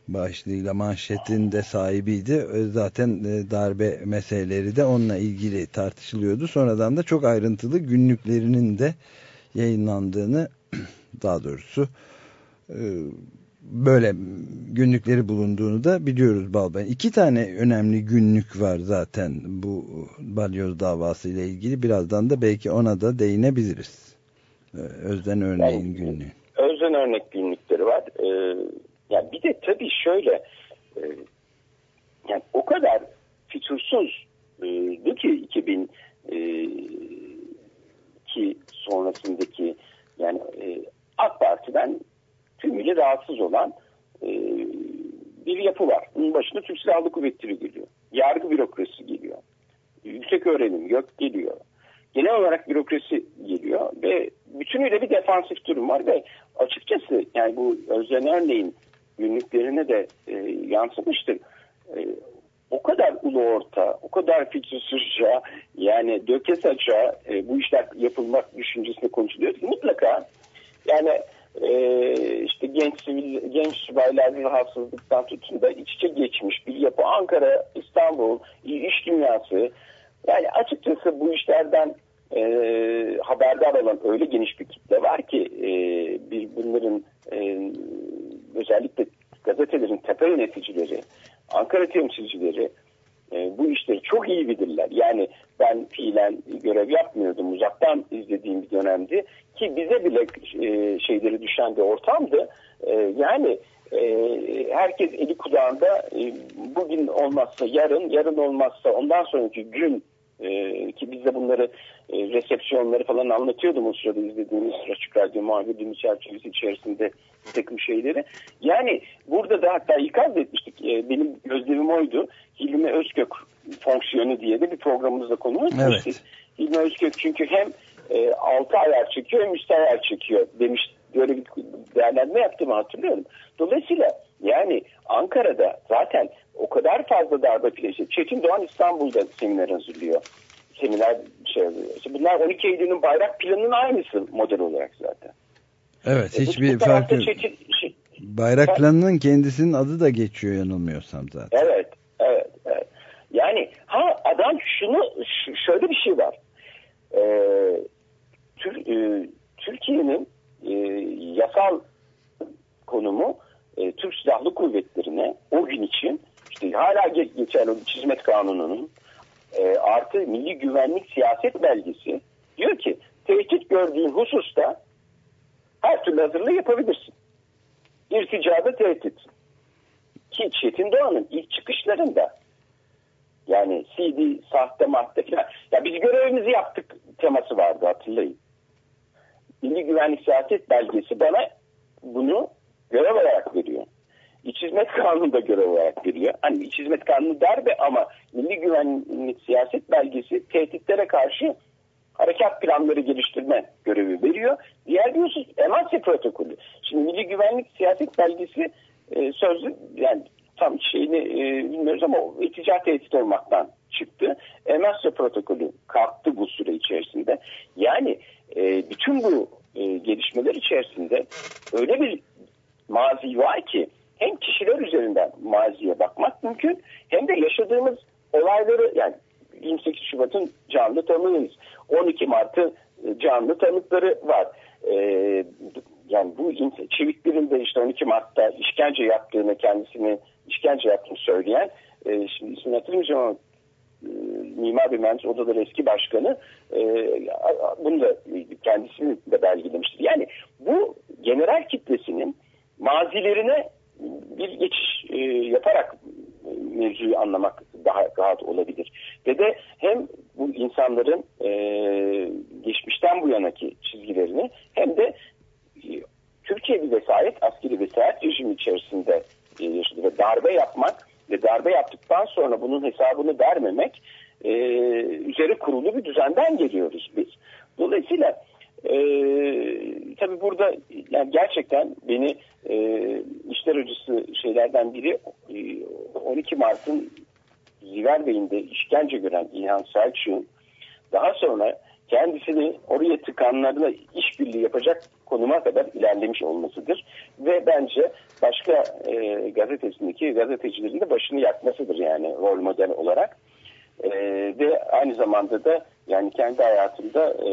başlığıyla manşetin de sahibiydi. E, zaten darbe meseleleri de onunla ilgili tartışılıyordu. Sonradan da çok ayrıntılı günlüklerinin de yayınlandığını daha doğrusu e, böyle günlükleri bulunduğunu da biliyoruz Balbay'ın. İki tane önemli günlük var zaten bu balyoz davası ile ilgili. Birazdan da belki ona da değinebiliriz. E, Özden örneğin günlüğü. Özden örnek günlükleri var. Ee, yani bir de tabii şöyle e, yani o kadar fütursuz e, ki 2000 e, ki sonrasındaki yani e, AK Parti'den tümüyle rahatsız olan e, bir yapı var. Bunun başında Türk Silahlı Kuvvetleri geliyor. Yargı bürokrasi geliyor. Yüksek öğrenim, YÖK geliyor. Genel olarak bürokrasi geliyor ve bütünüyle bir defansif durum var ve açıkçası yani bu Özden Örneğin günlüklerine de e, yansımıştır. E, o kadar ulu orta, o kadar fikrsizce yani döke saça e, bu işler yapılmak düşüncesinde konuşuluyor mutlaka yani e, işte genç sivil, genç subaylar rahatsızlıktan tutun da iç içe geçmiş bir yapı Ankara, İstanbul, iş dünyası yani açıkçası bu işlerden e, haberdar olan öyle geniş bir kitle var ki e, bir bunların e, özellikle gazetelerin tepe yöneticileri, Ankara temsilcileri e, bu işleri çok iyi bilirler. Yani ben fiilen görev yapmıyordum. Uzaktan izlediğim bir dönemdi. Ki bize bile e, şeyleri düşen bir ortamdı. E, yani e, herkes eli kulağında e, bugün olmazsa yarın, yarın olmazsa ondan sonraki gün ee, ki biz de bunları e, resepsiyonları falan anlatıyordum o sırada izlediğimiz Açık Radyo muhabirliğimiz çerçevesi içerisinde bir takım şeyleri. Yani burada da hatta ikaz etmiştik. E, benim gözlemim oydu. Hilmi Özkök fonksiyonu diye de bir programımızda konu etmiştik. Evet. Hilmi Özkök çünkü hem e, altı ayar çekiyor hem üst ayar çekiyor demiş. Böyle bir değerlendirme yaptığımı hatırlıyorum. Dolayısıyla yani Ankara'da zaten o kadar fazla darbe planı. Çetin Doğan İstanbul'da seminer hazırlıyor. Seminer şey oluyor. İşte bunlar 12 Eylül'ün bayrak planının aynısı model olarak zaten. Evet e, hiçbir fark yok. Çetin, şey, bayrak ha, planının kendisinin adı da geçiyor yanılmıyorsam zaten. Evet, evet, evet. Yani ha adam şunu şöyle bir şey var. Ee, Tür, e, Türkiye'nin e, yasal konumu e, Türk Silahlı Kuvvetleri'ne o gün için işte hala geçerli o çizmet kanununun e, artı milli güvenlik siyaset belgesi diyor ki tehdit gördüğün hususta her türlü hazırlığı yapabilirsin. İrticada tehdit. Ki Çetin Doğan'ın ilk çıkışlarında yani CD, sahte madde falan. Ya biz görevimizi yaptık teması vardı hatırlayın. Milli Güvenlik Siyaset Belgesi bana bunu görev olarak veriyor. İç Hizmet Kanunu da görev olarak veriyor. Hani İç Hizmet Kanunu darbe ama Milli Güvenlik Siyaset Belgesi tehditlere karşı harekat planları geliştirme görevi veriyor. Diğer bir husus Emasya protokolü. Şimdi Milli Güvenlik Siyaset Belgesi e, sözlü yani tam şeyini e, bilmiyoruz ama iltica tehdit olmaktan çıktı. Emasya protokolü kalktı bu süre içerisinde. Yani e, bütün bu e, gelişmeler içerisinde öyle bir mazi var ki hem kişiler üzerinden maziye bakmak mümkün hem de yaşadığımız olayları yani 28 Şubat'ın canlı tanığıyız. 12 Mart'ın canlı tanıkları var. Ee, yani bu çeviklerin de işte 12 Mart'ta işkence yaptığını kendisini işkence yaptığını söyleyen e, şimdi ismini hatırlamayacağım ama e, mimar bir mühendis odaları eski başkanı e, bunu da kendisini de belgelemiştir. Yani bu general kitlesinin mazilerine bir geçiş e, yaparak mevzuyu anlamak daha rahat olabilir. Ve de hem bu insanların e, geçmişten bu yanaki çizgilerini hem de e, Türkiye bir vesayet, askeri vesayet rejimi içerisinde e, yaşadı ve darbe yapmak ve darbe yaptıktan sonra bunun hesabını vermemek e, üzeri kurulu bir düzenden geliyoruz biz. Dolayısıyla e, tabii burada yani gerçekten beni e, işler acısı şeylerden biri e, 12 Mart'ın Ziver Bey'inde işkence gören İlhan Selçuk'un daha sonra kendisini oraya tıkanlarla işbirliği yapacak konuma kadar ilerlemiş olmasıdır. Ve bence başka e, gazetesindeki gazetecilerin de başını yakmasıdır yani rol model olarak. E, ve aynı zamanda da yani kendi hayatımda e,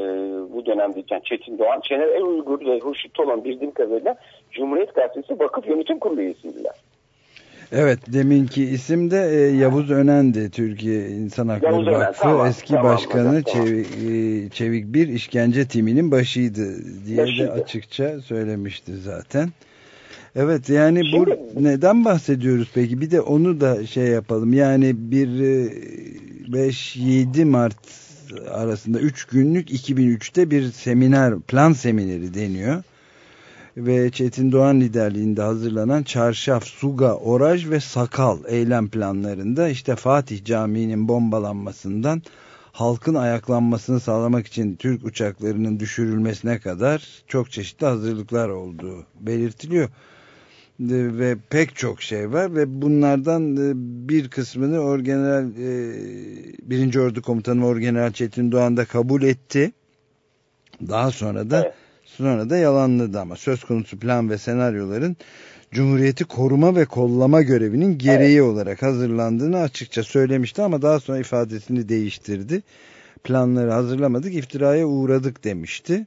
bu dönemde yani Çetin Doğan, Çener El Uygur ve Hurşit Tolan bildiğim kadarıyla Cumhuriyet Gazetesi Vakıf Yönetim Kurulu üyesiydiler. Evet deminki isim de e, Yavuz Önen'di Türkiye İnsan Hakları Yavuz Vakfı tamam, eski tamam, başkanı tamam. Çevik, e, Çevik bir işkence timinin başıydı diye başıydı. de açıkça söylemişti zaten. Evet yani Şimdi, bu neden bahsediyoruz peki? Bir de onu da şey yapalım. Yani bir 5-7 e, Mart arasında 3 günlük 2003'te bir seminer, plan semineri deniyor. Ve Çetin Doğan liderliğinde hazırlanan Çarşaf, Suga, Oraj ve Sakal eylem planlarında işte Fatih Camii'nin bombalanmasından halkın ayaklanmasını sağlamak için Türk uçaklarının düşürülmesine kadar çok çeşitli hazırlıklar olduğu belirtiliyor ve pek çok şey var ve bunlardan e, bir kısmını Orgeneral e, birinci Ordu Komutanı Orgeneral Çetin Doğan da kabul etti. Daha sonra da evet. sonra da yalanladı ama söz konusu plan ve senaryoların Cumhuriyeti koruma ve kollama görevinin gereği evet. olarak hazırlandığını açıkça söylemişti ama daha sonra ifadesini değiştirdi. Planları hazırlamadık, iftiraya uğradık demişti.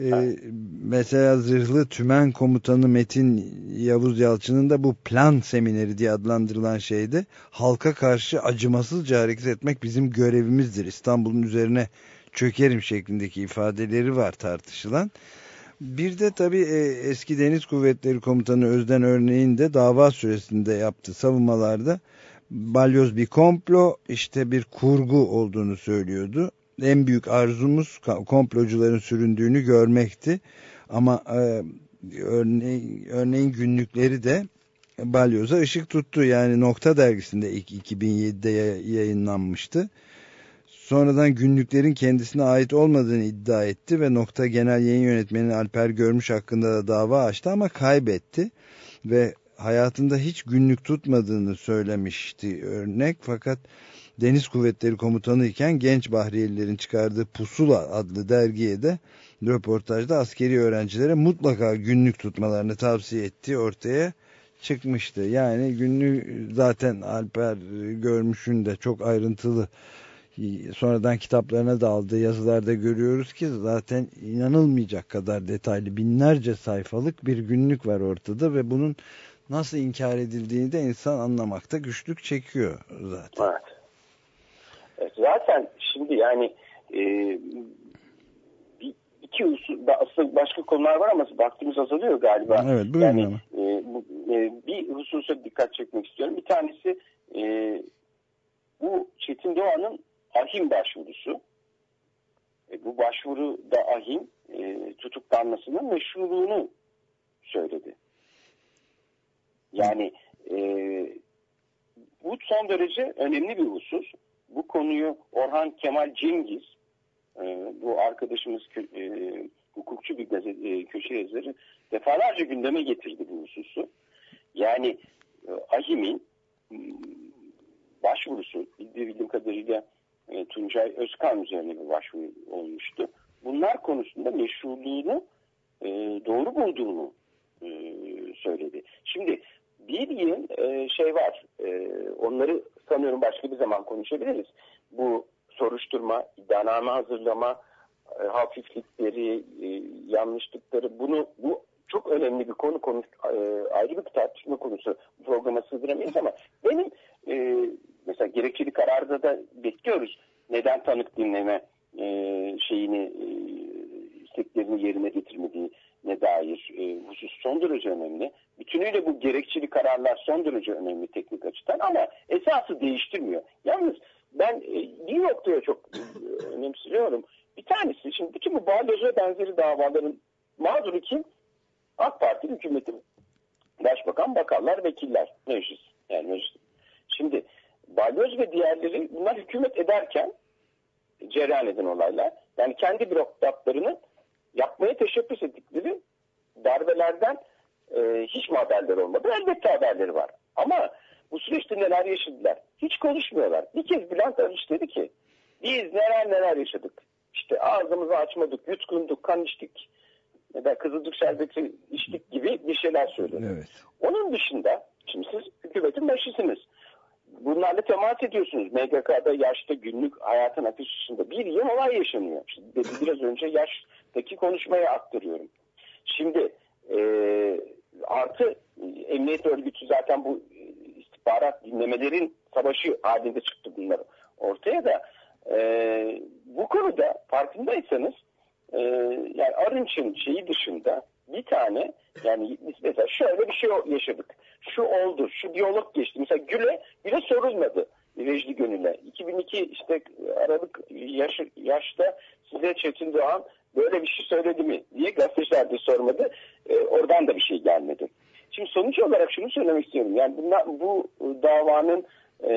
Ee, mesela Zırhlı Tümen Komutanı Metin Yavuz Yalçın'ın da bu plan semineri diye adlandırılan şeyde halka karşı acımasızca hareket etmek bizim görevimizdir. İstanbul'un üzerine çökerim şeklindeki ifadeleri var tartışılan. Bir de tabii e, eski Deniz Kuvvetleri Komutanı Özden Örneğin de dava süresinde yaptığı savunmalarda balyoz bir komplo işte bir kurgu olduğunu söylüyordu en büyük arzumuz komplocuların süründüğünü görmekti. Ama e, örneğin, örneğin günlükleri de balyoza ışık tuttu. Yani Nokta dergisinde ilk 2007'de yayınlanmıştı. Sonradan günlüklerin kendisine ait olmadığını iddia etti ve Nokta Genel Yayın Yönetmeni Alper Görmüş hakkında da dava açtı ama kaybetti. Ve hayatında hiç günlük tutmadığını söylemişti örnek fakat Deniz Kuvvetleri Komutanı iken genç Bahriyelilerin çıkardığı Pusula adlı dergiye de röportajda askeri öğrencilere mutlaka günlük tutmalarını tavsiye ettiği ortaya çıkmıştı. Yani günlük zaten Alper Görmüş'ün de çok ayrıntılı sonradan kitaplarına da aldığı yazılarda görüyoruz ki zaten inanılmayacak kadar detaylı binlerce sayfalık bir günlük var ortada ve bunun nasıl inkar edildiğini de insan anlamakta güçlük çekiyor zaten. Evet. Zaten şimdi yani e, iki usul, aslında başka konular var ama vaktimiz azalıyor galiba. Evet, buyurun yani, ama. E, bu, e, bir hususa dikkat çekmek istiyorum. Bir tanesi e, bu Çetin Doğan'ın ahim başvurusu. e, bu başvuruda ahim e, tutuklanmasının meşruluğunu söyledi. Yani e, bu son derece önemli bir husus. Bu konuyu Orhan Kemal Cengiz, e, bu arkadaşımız e, hukukçu bir gazete, e, köşe yazarı defalarca gündeme getirdi bu hususu. Yani e, Ahim'in başvurusu bildiğim kadarıyla e, Tuncay Özkan üzerine bir başvuru olmuştu. Bunlar konusunda meşruluğunu e, doğru bulduğunu e, söyledi. Şimdi bir yıl e, şey var, e, onları sanıyorum başka bir zaman konuşabiliriz. Bu soruşturma, iddianame hazırlama, e, hafiflikleri, e, yanlışlıkları bunu bu çok önemli bir konu konuş e, ayrı bir tartışma konusu programa sığdıramayız ama benim e, mesela gerekçeli kararda da bekliyoruz neden tanık dinleme e, şeyini e, isteklerini yerine getirmediği ne dair e, husus son derece önemli. Bütünüyle bu gerekçeli kararlar son derece önemli teknik açıdan ama esası değiştirmiyor. Yalnız ben e, bir noktaya çok e, önemsiyorum. Bir tanesi şimdi bütün bu balyoz benzeri davaların mağduru kim? AK Parti hükümeti, başbakan, bakanlar, vekiller, meclis. Yani meclis. Şimdi balyoz ve diğerleri bunlar hükümet ederken cereyan eden olaylar. Yani kendi bürokratlarını yapmaya teşebbüs ettikleri darbelerden e, hiç mi haberler olmadı? Elbette haberleri var. Ama bu süreçte neler yaşadılar? Hiç konuşmuyorlar. Bir kez Bülent Arınç dedi ki biz neler neler yaşadık. İşte ağzımızı açmadık, yutkunduk, kan içtik, ya da kızılcık şerbeti içtik gibi bir şeyler söyledi. Evet. Onun dışında şimdi siz hükümetin başısınız. Bunlarla temas ediyorsunuz. MGK'da yaşta günlük hayatın akışında bir yıl olay yaşanıyor. İşte biraz önce yaştaki konuşmaya aktarıyorum. Şimdi e, artı emniyet örgütü zaten bu istihbarat dinlemelerin savaşı halinde çıktı bunlar ortaya da e, bu konuda farkındaysanız e, yani Arınç'ın şeyi dışında bir tane yani mesela şöyle bir şey yaşadık. Şu oldu, şu diyalog geçti. Mesela Gül'e, Gül'e sorulmadı. Vecdi Gönül'e. 2002 işte Aralık yaş, yaşta size Çetin Doğan böyle bir şey söyledi mi diye gazeteciler de sormadı. E, oradan da bir şey gelmedi. Şimdi sonuç olarak şunu söylemek istiyorum. Yani bunlar, bu davanın e,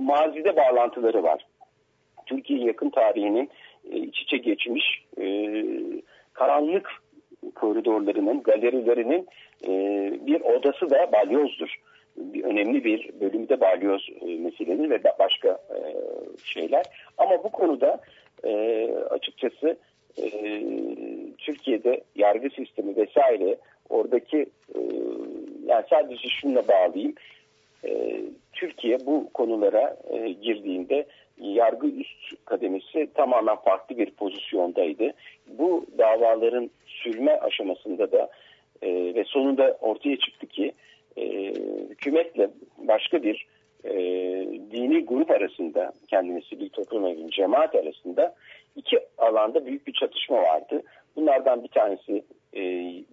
mazide bağlantıları var. Türkiye yakın tarihinin e, iç içe geçmiş e, karanlık koridorlarının, galerilerinin e, bir odası da balyozdur. Bir, önemli bir bölümü de balyoz e, meseleleri ve başka e, şeyler. Ama bu konuda e, açıkçası e, Türkiye'de yargı sistemi vesaire oradaki e, yani sadece şununla bağlayayım. E, Türkiye bu konulara e, girdiğinde yargı üst kademesi tamamen farklı bir pozisyondaydı. Bu davaların sürme aşamasında da e, ve sonunda ortaya çıktı ki e, hükümetle başka bir e, dini grup arasında kendini sivil toplum evinin cemaat arasında iki alanda büyük bir çatışma vardı. Bunlardan bir tanesi e,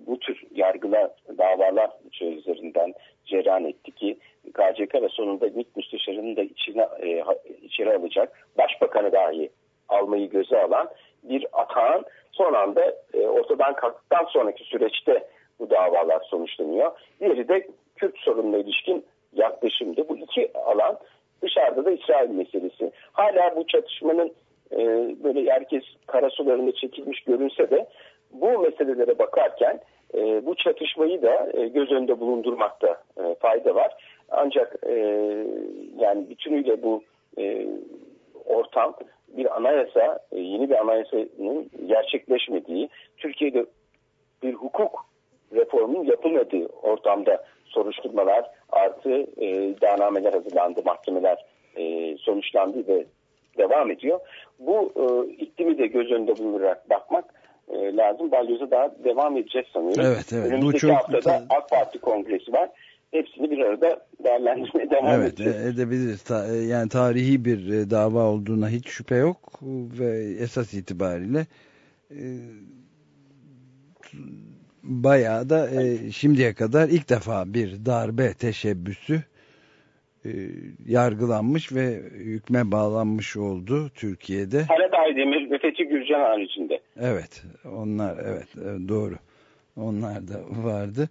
bu tür yargılar, davalar üzerinden cereyan etti ki KCK ve sonunda MİT müsteşarının da içine, e, içeri alacak, başbakanı dahi almayı göze alan bir atağın son anda e, ortadan kalktıktan sonraki süreçte bu davalar sonuçlanıyor. Diğeri de Kürt sorununa ilişkin yaklaşımdı. Bu iki alan dışarıda da İsrail meselesi. Hala bu çatışmanın e, böyle herkes karasularında çekilmiş görünse de bu meselelere bakarken e, bu çatışmayı da e, göz önünde bulundurmakta e, fayda var. Ancak e, yani bütünüyle bu e, ortam bir anayasa, e, yeni bir anayasanın gerçekleşmediği, Türkiye'de bir hukuk reformunun yapılmadığı ortamda soruşturmalar artı e, iddianameler hazırlandı, mahkemeler e, sonuçlandı ve devam ediyor. Bu e, iklimi de göz önünde bulundurarak bakmak e, lazım. Balyoz'a daha devam edeceğiz sanıyorum. Evet, evet. Önümüzdeki Bu çok... haftada AK Parti kongresi var. Hepsini bir arada değerlendirmeye devam evet, edeceğiz. Evet edebiliriz. Ta, e, yani tarihi bir e, dava olduğuna hiç şüphe yok ve esas itibariyle e, bayağı da e, şimdiye kadar ilk defa bir darbe teşebbüsü yargılanmış ve hükme bağlanmış oldu Türkiye'de. Halet Aydemir ve Fethi Gürcan haricinde. Evet onlar evet doğru onlar da vardı.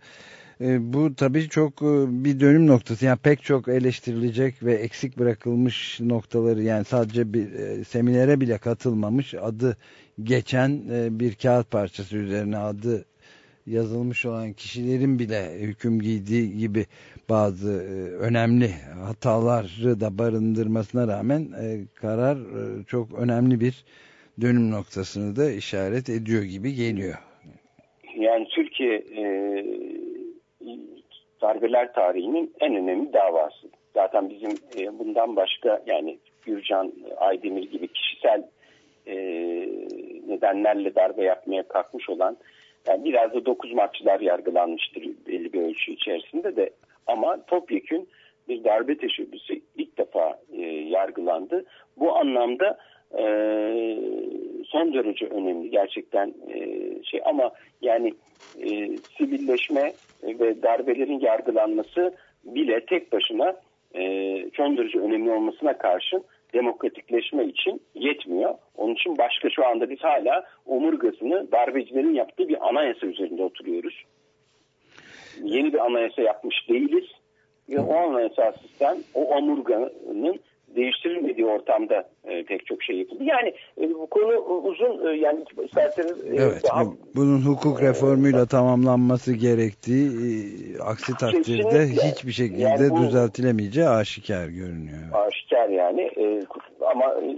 E, bu tabii çok e, bir dönüm noktası. Yani pek çok eleştirilecek ve eksik bırakılmış noktaları yani sadece bir e, seminere bile katılmamış adı geçen bir kağıt parçası üzerine adı yazılmış olan kişilerin bile hüküm giydiği gibi bazı önemli hataları da barındırmasına rağmen karar çok önemli bir dönüm noktasını da işaret ediyor gibi geliyor. Yani Türkiye darbeler tarihinin en önemli davası. Zaten bizim e, bundan başka yani Gürcan Aydemir gibi kişisel e, nedenlerle darbe yapmaya kalkmış olan yani biraz da dokuz maççılar yargılanmıştır belli bir ölçü içerisinde de ama topyekün bir darbe teşebbüsü ilk defa e, yargılandı. Bu anlamda e, son derece önemli gerçekten e, şey ama yani e, sivilleşme ve darbelerin yargılanması bile tek başına e, son derece önemli olmasına karşın demokratikleşme için yetmiyor. Onun için başka şu anda biz hala omurgasını darbecilerin yaptığı bir anayasa üzerinde oturuyoruz. Yeni bir anayasa yapmış değiliz. Ve o anayasa sistem o omurganın değiştirilmediği ortamda e, pek çok şey yapıldı. Yani e, bu konu uzun e, yani isterseniz e, evet, daha... bunun hukuk reformuyla e, tamamlanması gerektiği e, aksi takdirde hiçbir şekilde yani bu, düzeltilemeyeceği aşikar görünüyor. Aşikar yani e, ama e,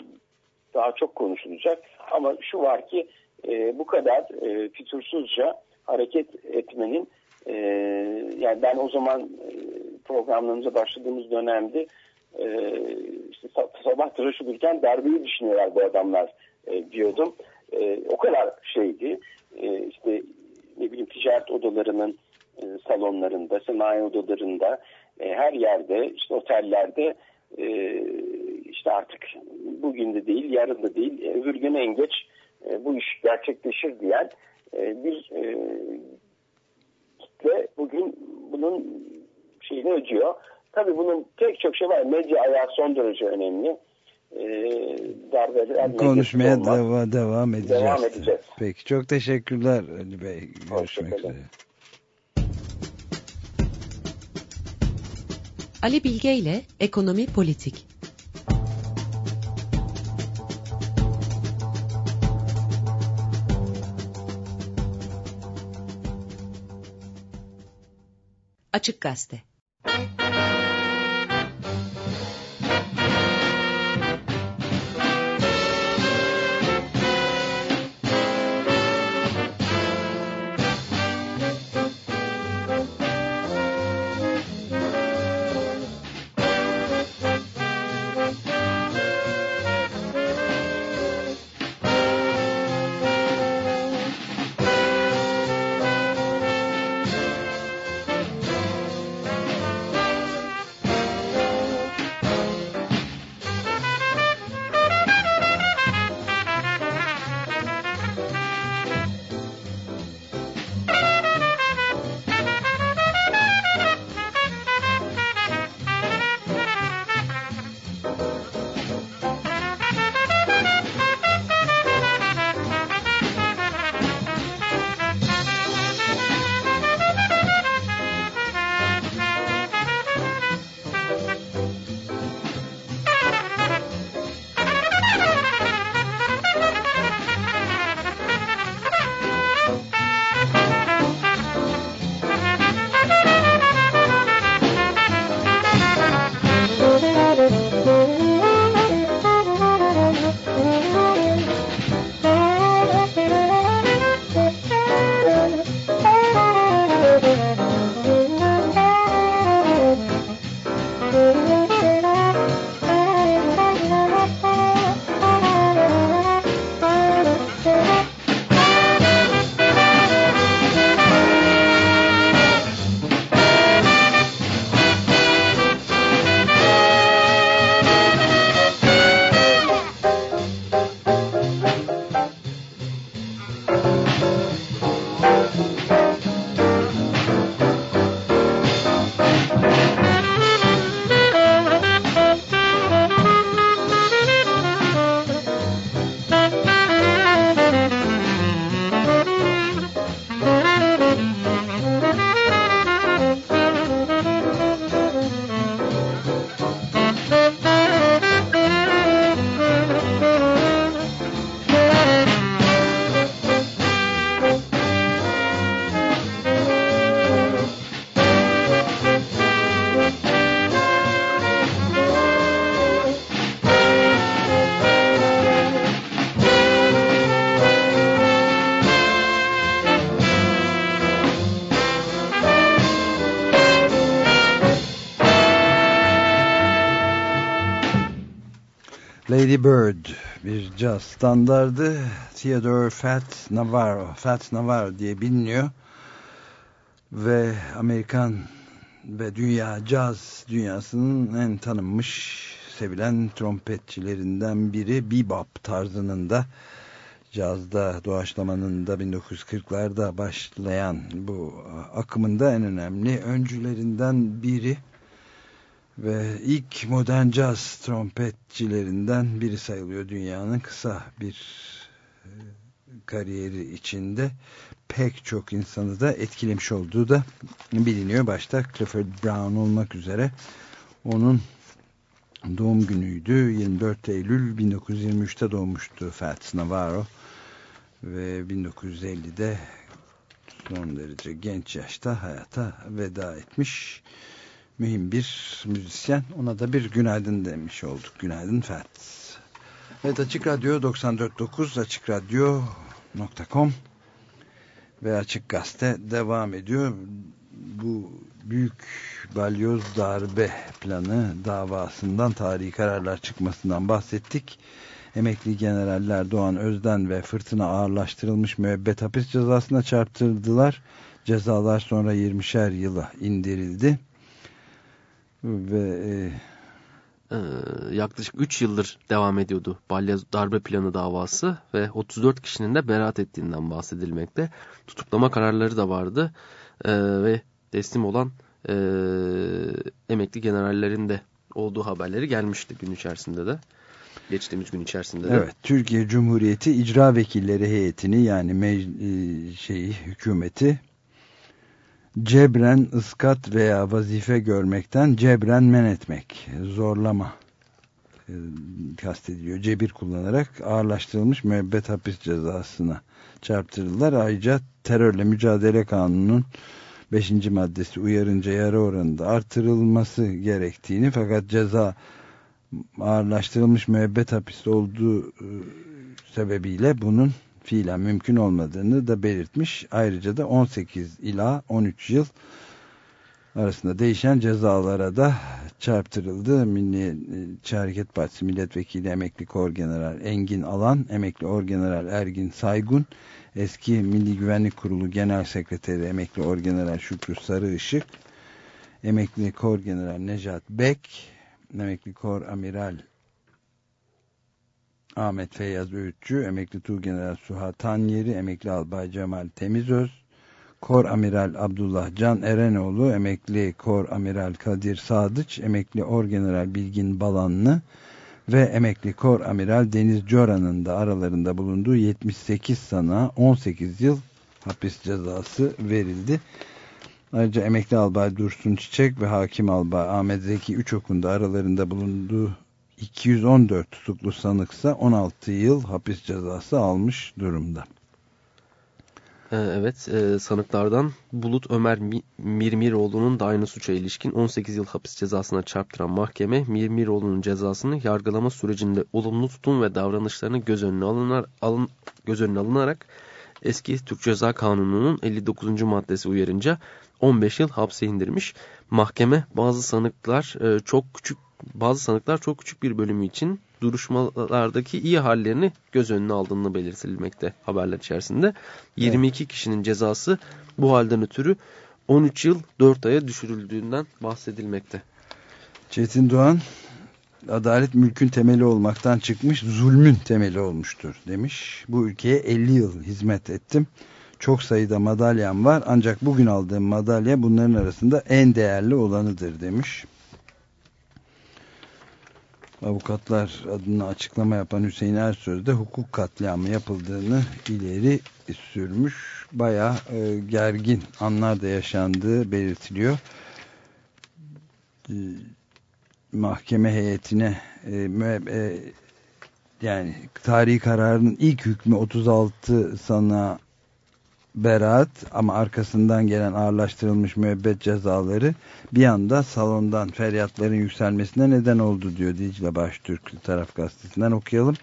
daha çok konuşulacak ama şu var ki e, bu kadar e, fütursuzca hareket etmenin e, yani ben o zaman e, programlarımıza başladığımız dönemde e, işte sabah tıraş olurken darbeyi düşünüyorlar bu adamlar e, diyordum. E, o kadar şeydi. E, işte ne bileyim ticaret odalarının e, salonlarında, sanayi odalarında, e, her yerde, işte otellerde e, işte artık bugün de değil, yarın da değil, e, öbür gün en geç e, bu iş gerçekleşir diyen e, bir e, kitle bugün bunun şeyini ödüyor. Tabii bunun pek çok şey var. Medya ayağı son derece önemli. Ee, darbeler Konuşmaya deva, devam edeceğiz. Devam edeceğiz. Peki çok teşekkürler Ali Bey. Görüşmek üzere. Ali Bilge ile Ekonomi Politik Açık Gazete Lady Bird bir caz standardı. Theodore Fat Navarro Fat Navarro diye biliniyor. Ve Amerikan ve dünya caz dünyasının en tanınmış sevilen trompetçilerinden biri bebop tarzının da cazda doğaçlamanın da 1940'larda başlayan bu akımında en önemli öncülerinden biri ve ilk modern caz trompetçilerinden biri sayılıyor dünyanın kısa bir e, kariyeri içinde pek çok insanı da etkilemiş olduğu da biliniyor. Başta Clifford Brown olmak üzere onun doğum günüydü. 24 Eylül 1923'te doğmuştu Fats Navarro ve 1950'de son derece genç yaşta hayata veda etmiş mühim bir müzisyen. Ona da bir günaydın demiş olduk. Günaydın Fats. Evet Açık Radyo 94.9 AçıkRadyo.com ve Açık Gazete devam ediyor. Bu büyük balyoz darbe planı davasından tarihi kararlar çıkmasından bahsettik. Emekli generaller Doğan Özden ve Fırtına ağırlaştırılmış müebbet hapis cezasına çarptırdılar. Cezalar sonra 20'şer yıla indirildi ve e, ee, yaklaşık 3 yıldır devam ediyordu balya darbe planı davası ve 34 kişinin de beraat ettiğinden bahsedilmekte. Tutuklama kararları da vardı ee, ve teslim olan e, emekli generallerin de olduğu haberleri gelmişti gün içerisinde de. Geçtiğimiz gün içerisinde de. Evet, Türkiye Cumhuriyeti icra vekilleri heyetini yani e, şeyi hükümeti cebren ıskat veya vazife görmekten cebren men etmek, zorlama e, kastediliyor. Cebir kullanarak ağırlaştırılmış müebbet hapis cezasına çarptırıldılar. Ayrıca terörle mücadele kanununun 5. maddesi uyarınca yarı oranında artırılması gerektiğini fakat ceza ağırlaştırılmış müebbet hapis olduğu e, sebebiyle bunun fiilen mümkün olmadığını da belirtmiş. Ayrıca da 18 ila 13 yıl arasında değişen cezalara da çarptırıldı. Milli Hareket Partisi Milletvekili Emekli Korgeneral Engin Alan, Emekli Orgeneral Ergin Saygun, eski Milli Güvenlik Kurulu Genel Sekreteri Emekli Orgeneral Şükrü Sarıışık, Emekli Korgeneral Necat Bek, Emekli Kor Amiral Ahmet Feyyaz Öğütçü, Emekli Tuğgeneral Suha Tanyeri, Emekli Albay Cemal Temizöz, Kor Amiral Abdullah Can Erenoğlu, Emekli Kor Amiral Kadir Sadıç, Emekli Orgeneral Bilgin Balanlı ve Emekli Kor Amiral Deniz Coran'ın da aralarında bulunduğu 78 sana 18 yıl hapis cezası verildi. Ayrıca Emekli Albay Dursun Çiçek ve Hakim Albay Ahmet Zeki Üçok'un aralarında bulunduğu 214 tutuklu sanıksa 16 yıl hapis cezası almış durumda. Ee, evet e, sanıklardan Bulut Ömer Mirmiroğlu'nun da aynı suça ilişkin 18 yıl hapis cezasına çarptıran mahkeme Mirmiroğlu'nun cezasını yargılama sürecinde olumlu tutum ve davranışlarını göz önüne, alınar, alın, göz önüne alınarak eski Türk Ceza Kanunu'nun 59. maddesi uyarınca 15 yıl hapse indirmiş. Mahkeme bazı sanıklar e, çok küçük bazı sanıklar çok küçük bir bölümü için duruşmalardaki iyi hallerini göz önüne aldığını belirtilmekte haberler içerisinde. 22 evet. kişinin cezası bu halden ötürü 13 yıl 4 aya düşürüldüğünden bahsedilmekte. Çetin Doğan adalet mülkün temeli olmaktan çıkmış zulmün temeli olmuştur demiş. Bu ülkeye 50 yıl hizmet ettim. Çok sayıda madalyam var ancak bugün aldığım madalya bunların arasında en değerli olanıdır demiş avukatlar adına açıklama yapan Hüseyin Ersöz de hukuk katliamı yapıldığını ileri sürmüş. Baya e, gergin anlar da yaşandığı belirtiliyor. E, mahkeme heyetine e, e, yani tarihi kararın ilk hükmü 36 sana beraat ama arkasından gelen ağırlaştırılmış müebbet cezaları bir anda salondan feryatların yükselmesine neden oldu diyor Dicle Baştürk taraf gazetesinden okuyalım.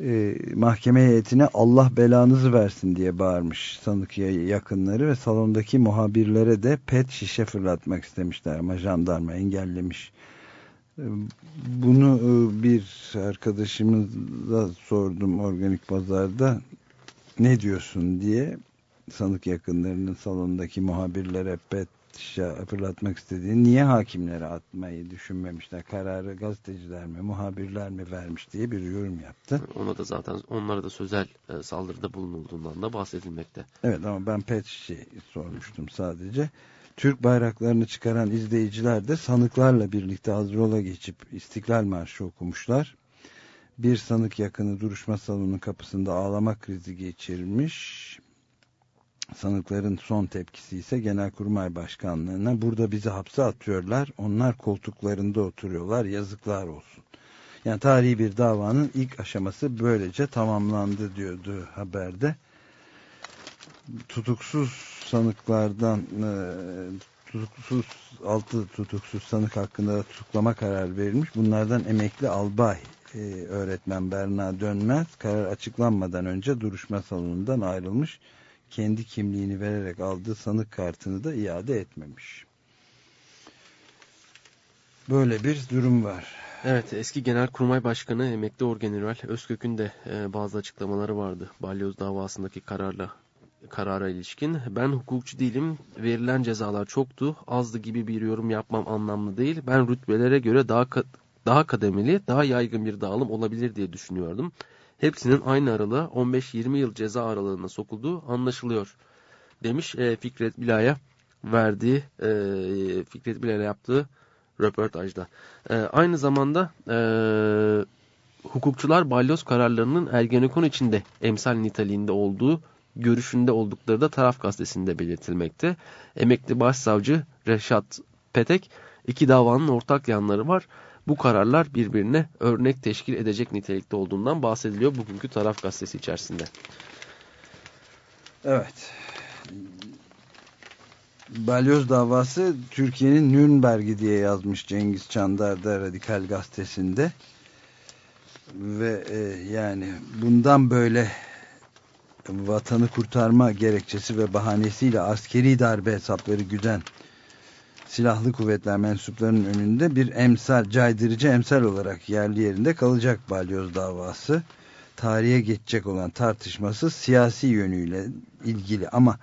Ee, mahkeme heyetine Allah belanızı versin diye bağırmış sanık yakınları ve salondaki muhabirlere de pet şişe fırlatmak istemişler ama jandarma engellemiş. Bunu e, bir arkadaşımıza sordum organik pazarda ne diyorsun diye sanık yakınlarının salondaki muhabirlere pet fırlatmak istediğini niye hakimlere atmayı düşünmemişler kararı gazeteciler mi muhabirler mi vermiş diye bir yorum yaptı. Ona da zaten onlara da sözel e, saldırıda bulunulduğundan da bahsedilmekte. Evet ama ben pet sormuştum sadece. Türk bayraklarını çıkaran izleyiciler de sanıklarla birlikte hazır ola geçip İstiklal Marşı okumuşlar. Bir sanık yakını duruşma salonunun kapısında ağlama krizi geçirmiş. Sanıkların son tepkisi ise Genelkurmay Başkanlığı'na burada bizi hapse atıyorlar. Onlar koltuklarında oturuyorlar. Yazıklar olsun. Yani tarihi bir davanın ilk aşaması böylece tamamlandı diyordu haberde. Tutuksuz sanıklardan e, tutuksuz altı tutuksuz sanık hakkında da tutuklama kararı verilmiş. Bunlardan emekli albay e, öğretmen Berna Dönmez karar açıklanmadan önce duruşma salonundan ayrılmış kendi kimliğini vererek aldığı sanık kartını da iade etmemiş. Böyle bir durum var. Evet eski Genelkurmay Başkanı emekli Orgeneral Özkök'ün de e, bazı açıklamaları vardı. Balyoz davasındaki kararla karara ilişkin. Ben hukukçu değilim. Verilen cezalar çoktu. Azdı gibi bir yorum yapmam anlamlı değil. Ben rütbelere göre daha daha kademeli, daha yaygın bir dağılım olabilir diye düşünüyordum hepsinin aynı aralığa 15-20 yıl ceza aralığına sokulduğu anlaşılıyor demiş e, Fikret Bilay'a verdiği e, Fikret Bilay'la yaptığı röportajda. E, aynı zamanda e, hukukçular balyoz kararlarının Ergenekon içinde emsal niteliğinde olduğu görüşünde oldukları da taraf gazetesinde belirtilmekte. Emekli başsavcı Reşat Petek iki davanın ortak yanları var bu kararlar birbirine örnek teşkil edecek nitelikte olduğundan bahsediliyor bugünkü taraf gazetesi içerisinde. Evet. Balyoz davası Türkiye'nin Nürnberg'i diye yazmış Cengiz Çandar da Radikal Gazetesi'nde. Ve e, yani bundan böyle vatanı kurtarma gerekçesi ve bahanesiyle askeri darbe hesapları güden silahlı kuvvetler mensuplarının önünde bir emsal, caydırıcı emsal olarak yerli yerinde kalacak balyoz davası. Tarihe geçecek olan tartışması siyasi yönüyle ilgili ama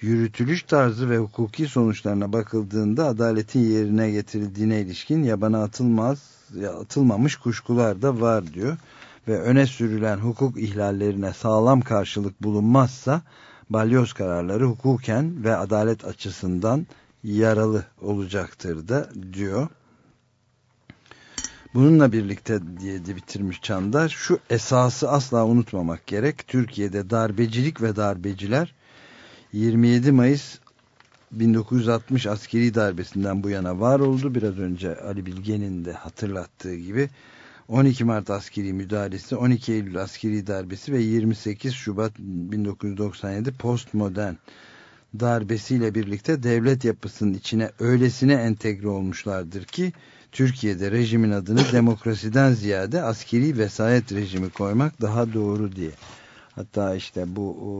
yürütülüş tarzı ve hukuki sonuçlarına bakıldığında adaletin yerine getirildiğine ilişkin yabana atılmaz, atılmamış kuşkular da var diyor. Ve öne sürülen hukuk ihlallerine sağlam karşılık bulunmazsa balyoz kararları hukuken ve adalet açısından yaralı olacaktır da diyor. Bununla birlikte diye de bitirmiş Çandar şu esası asla unutmamak gerek. Türkiye'de darbecilik ve darbeciler 27 Mayıs 1960 askeri darbesinden bu yana var oldu. Biraz önce Ali Bilge'nin de hatırlattığı gibi 12 Mart askeri müdahalesi, 12 Eylül askeri darbesi ve 28 Şubat 1997 postmodern darbesiyle birlikte devlet yapısının içine öylesine entegre olmuşlardır ki Türkiye'de rejimin adını demokrasiden ziyade askeri vesayet rejimi koymak daha doğru diye. Hatta işte bu o,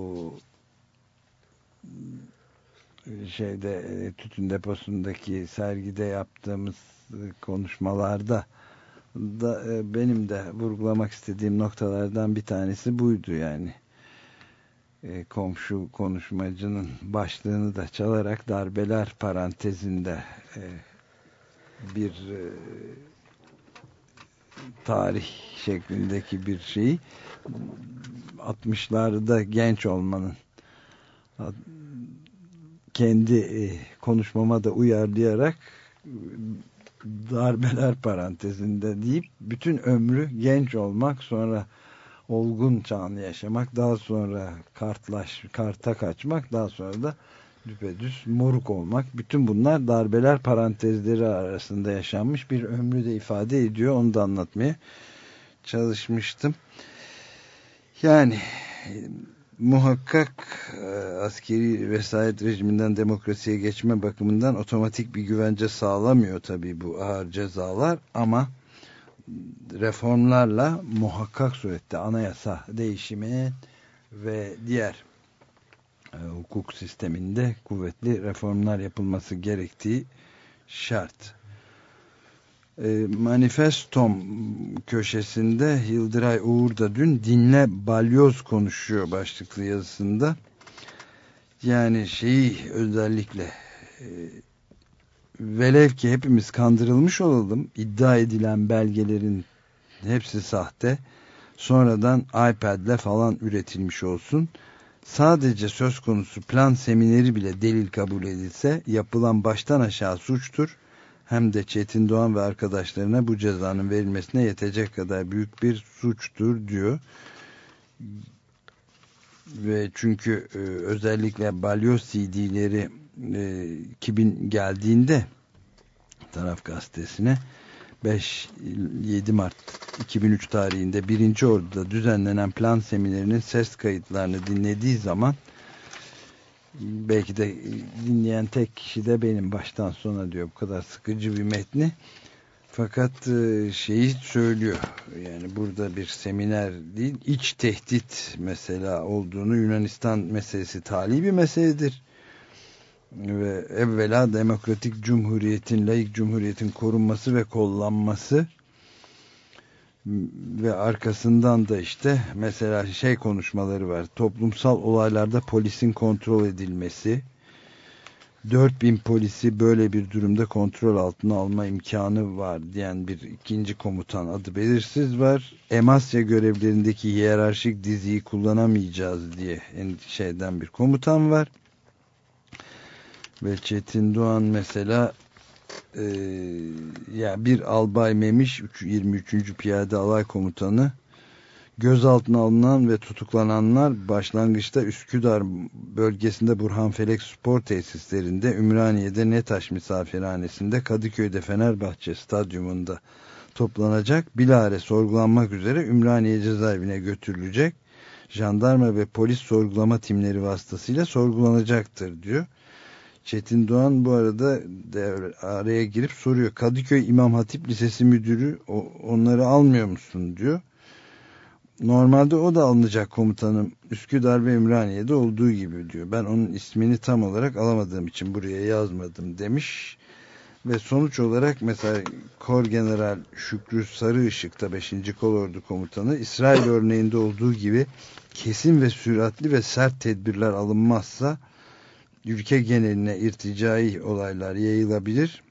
şeyde e, tütün deposundaki sergide yaptığımız konuşmalarda da e, benim de vurgulamak istediğim noktalardan bir tanesi buydu yani komşu konuşmacının başlığını da çalarak darbeler parantezinde e, bir e, tarih şeklindeki bir şeyi 60'larda genç olmanın kendi e, konuşmama da uyarlayarak darbeler parantezinde deyip bütün ömrü genç olmak sonra olgun çağını yaşamak, daha sonra kartlaş, karta kaçmak, daha sonra da düpedüz moruk olmak. Bütün bunlar darbeler parantezleri arasında yaşanmış bir ömrü de ifade ediyor. Onu da anlatmaya çalışmıştım. Yani muhakkak e, askeri vesayet rejiminden demokrasiye geçme bakımından otomatik bir güvence sağlamıyor tabii bu ağır cezalar ama reformlarla muhakkak surette anayasa değişimi ve diğer e, hukuk sisteminde kuvvetli reformlar yapılması gerektiği şart. E, Manifestom köşesinde Yıldıray Uğur da dün dinle balyoz konuşuyor başlıklı yazısında. Yani şeyi özellikle e, velev ki hepimiz kandırılmış olalım iddia edilen belgelerin hepsi sahte sonradan iPad'le falan üretilmiş olsun. Sadece söz konusu plan semineri bile delil kabul edilse yapılan baştan aşağı suçtur. Hem de Çetin Doğan ve arkadaşlarına bu cezanın verilmesine yetecek kadar büyük bir suçtur diyor. Ve çünkü e, özellikle balyoz CD'leri e, 2000 geldiğinde taraf gazetesine 5-7 Mart 2003 tarihinde 1. Ordu'da düzenlenen plan seminerinin ses kayıtlarını dinlediği zaman belki de dinleyen tek kişi de benim baştan sona diyor bu kadar sıkıcı bir metni fakat e, şeyi söylüyor yani burada bir seminer değil iç tehdit mesela olduğunu Yunanistan meselesi tali bir meseledir ve evvela demokratik cumhuriyetin, layık cumhuriyetin korunması ve kollanması ve arkasından da işte mesela şey konuşmaları var. Toplumsal olaylarda polisin kontrol edilmesi, 4000 polisi böyle bir durumda kontrol altına alma imkanı var diyen bir ikinci komutan adı belirsiz var. Emasya görevlerindeki hiyerarşik diziyi kullanamayacağız diye endişe eden bir komutan var. Ve Çetin Doğan mesela e, ya bir albay Memiş 23. Piyade Alay Komutanı gözaltına alınan ve tutuklananlar başlangıçta Üsküdar bölgesinde Burhanfelek Spor Tesislerinde, Ümraniye'de Netaş Misafirhanesi'nde, Kadıköy'de Fenerbahçe Stadyumunda toplanacak. Bilare sorgulanmak üzere Ümraniye cezaevine götürülecek. Jandarma ve polis sorgulama timleri vasıtasıyla sorgulanacaktır diyor. Çetin Doğan bu arada araya girip soruyor. Kadıköy İmam Hatip Lisesi müdürü onları almıyor musun diyor. Normalde o da alınacak komutanım Üsküdar ve Ümraniye'de olduğu gibi diyor. Ben onun ismini tam olarak alamadığım için buraya yazmadım demiş. Ve sonuç olarak mesela Kor General Şükrü Sarıışık'ta 5. Kolordu Komutanı İsrail örneğinde olduğu gibi kesin ve süratli ve sert tedbirler alınmazsa ülke geneline irticai olaylar yayılabilir.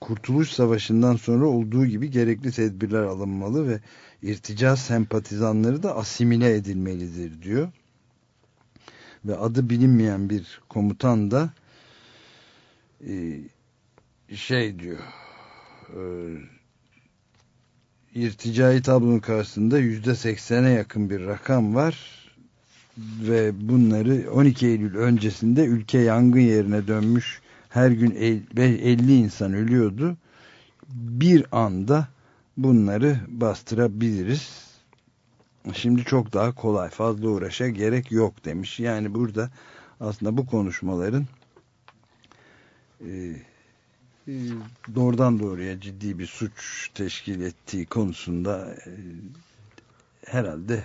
Kurtuluş Savaşı'ndan sonra olduğu gibi gerekli tedbirler alınmalı ve irtica sempatizanları da asimile edilmelidir diyor. Ve adı bilinmeyen bir komutan da e, şey diyor e, irticai tablonun karşısında yüzde seksene yakın bir rakam var ve bunları 12 Eylül öncesinde ülke yangın yerine dönmüş her gün 50 insan ölüyordu. Bir anda bunları bastırabiliriz. Şimdi çok daha kolay fazla uğraşa gerek yok demiş. Yani burada aslında bu konuşmaların e, e, doğrudan doğruya ciddi bir suç teşkil ettiği konusunda e, herhalde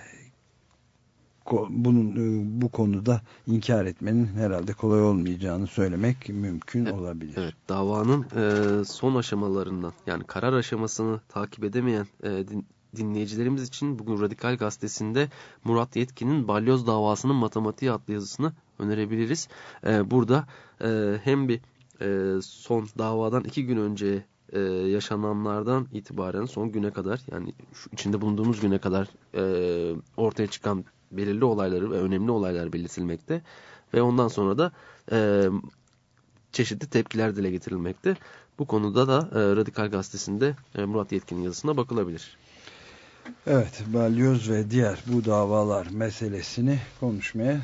bunun e, bu konuda inkar etmenin herhalde kolay olmayacağını söylemek mümkün evet, olabilir. Evet, davanın e, son aşamalarından yani karar aşamasını takip edemeyen e, dinleyicilerimiz için bugün Radikal Gazetesi'nde Murat Yetkin'in Balyoz davasının matematiği adlı yazısını önerebiliriz. E, burada e, hem bir e, son davadan iki gün önce e, yaşananlardan itibaren son güne kadar yani şu içinde bulunduğumuz güne kadar e, ortaya çıkan belirli olayları ve önemli olaylar belirtilmekte ve ondan sonra da e, çeşitli tepkiler dile getirilmekte. Bu konuda da e, Radikal Gazetesi'nde e, Murat Yetkin'in yazısına bakılabilir. Evet, balyoz ve diğer bu davalar meselesini konuşmaya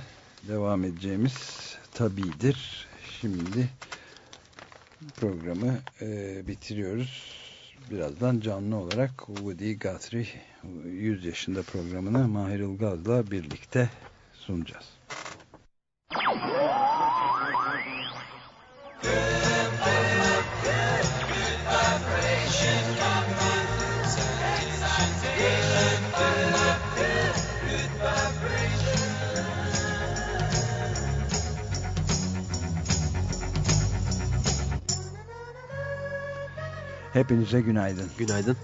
devam edeceğimiz tabidir. Şimdi programı e, bitiriyoruz birazdan canlı olarak Woody Guthrie 100 yaşında programını Mahir Ilgaz'la birlikte sunacağız. Hepinize günaydın. Günaydın.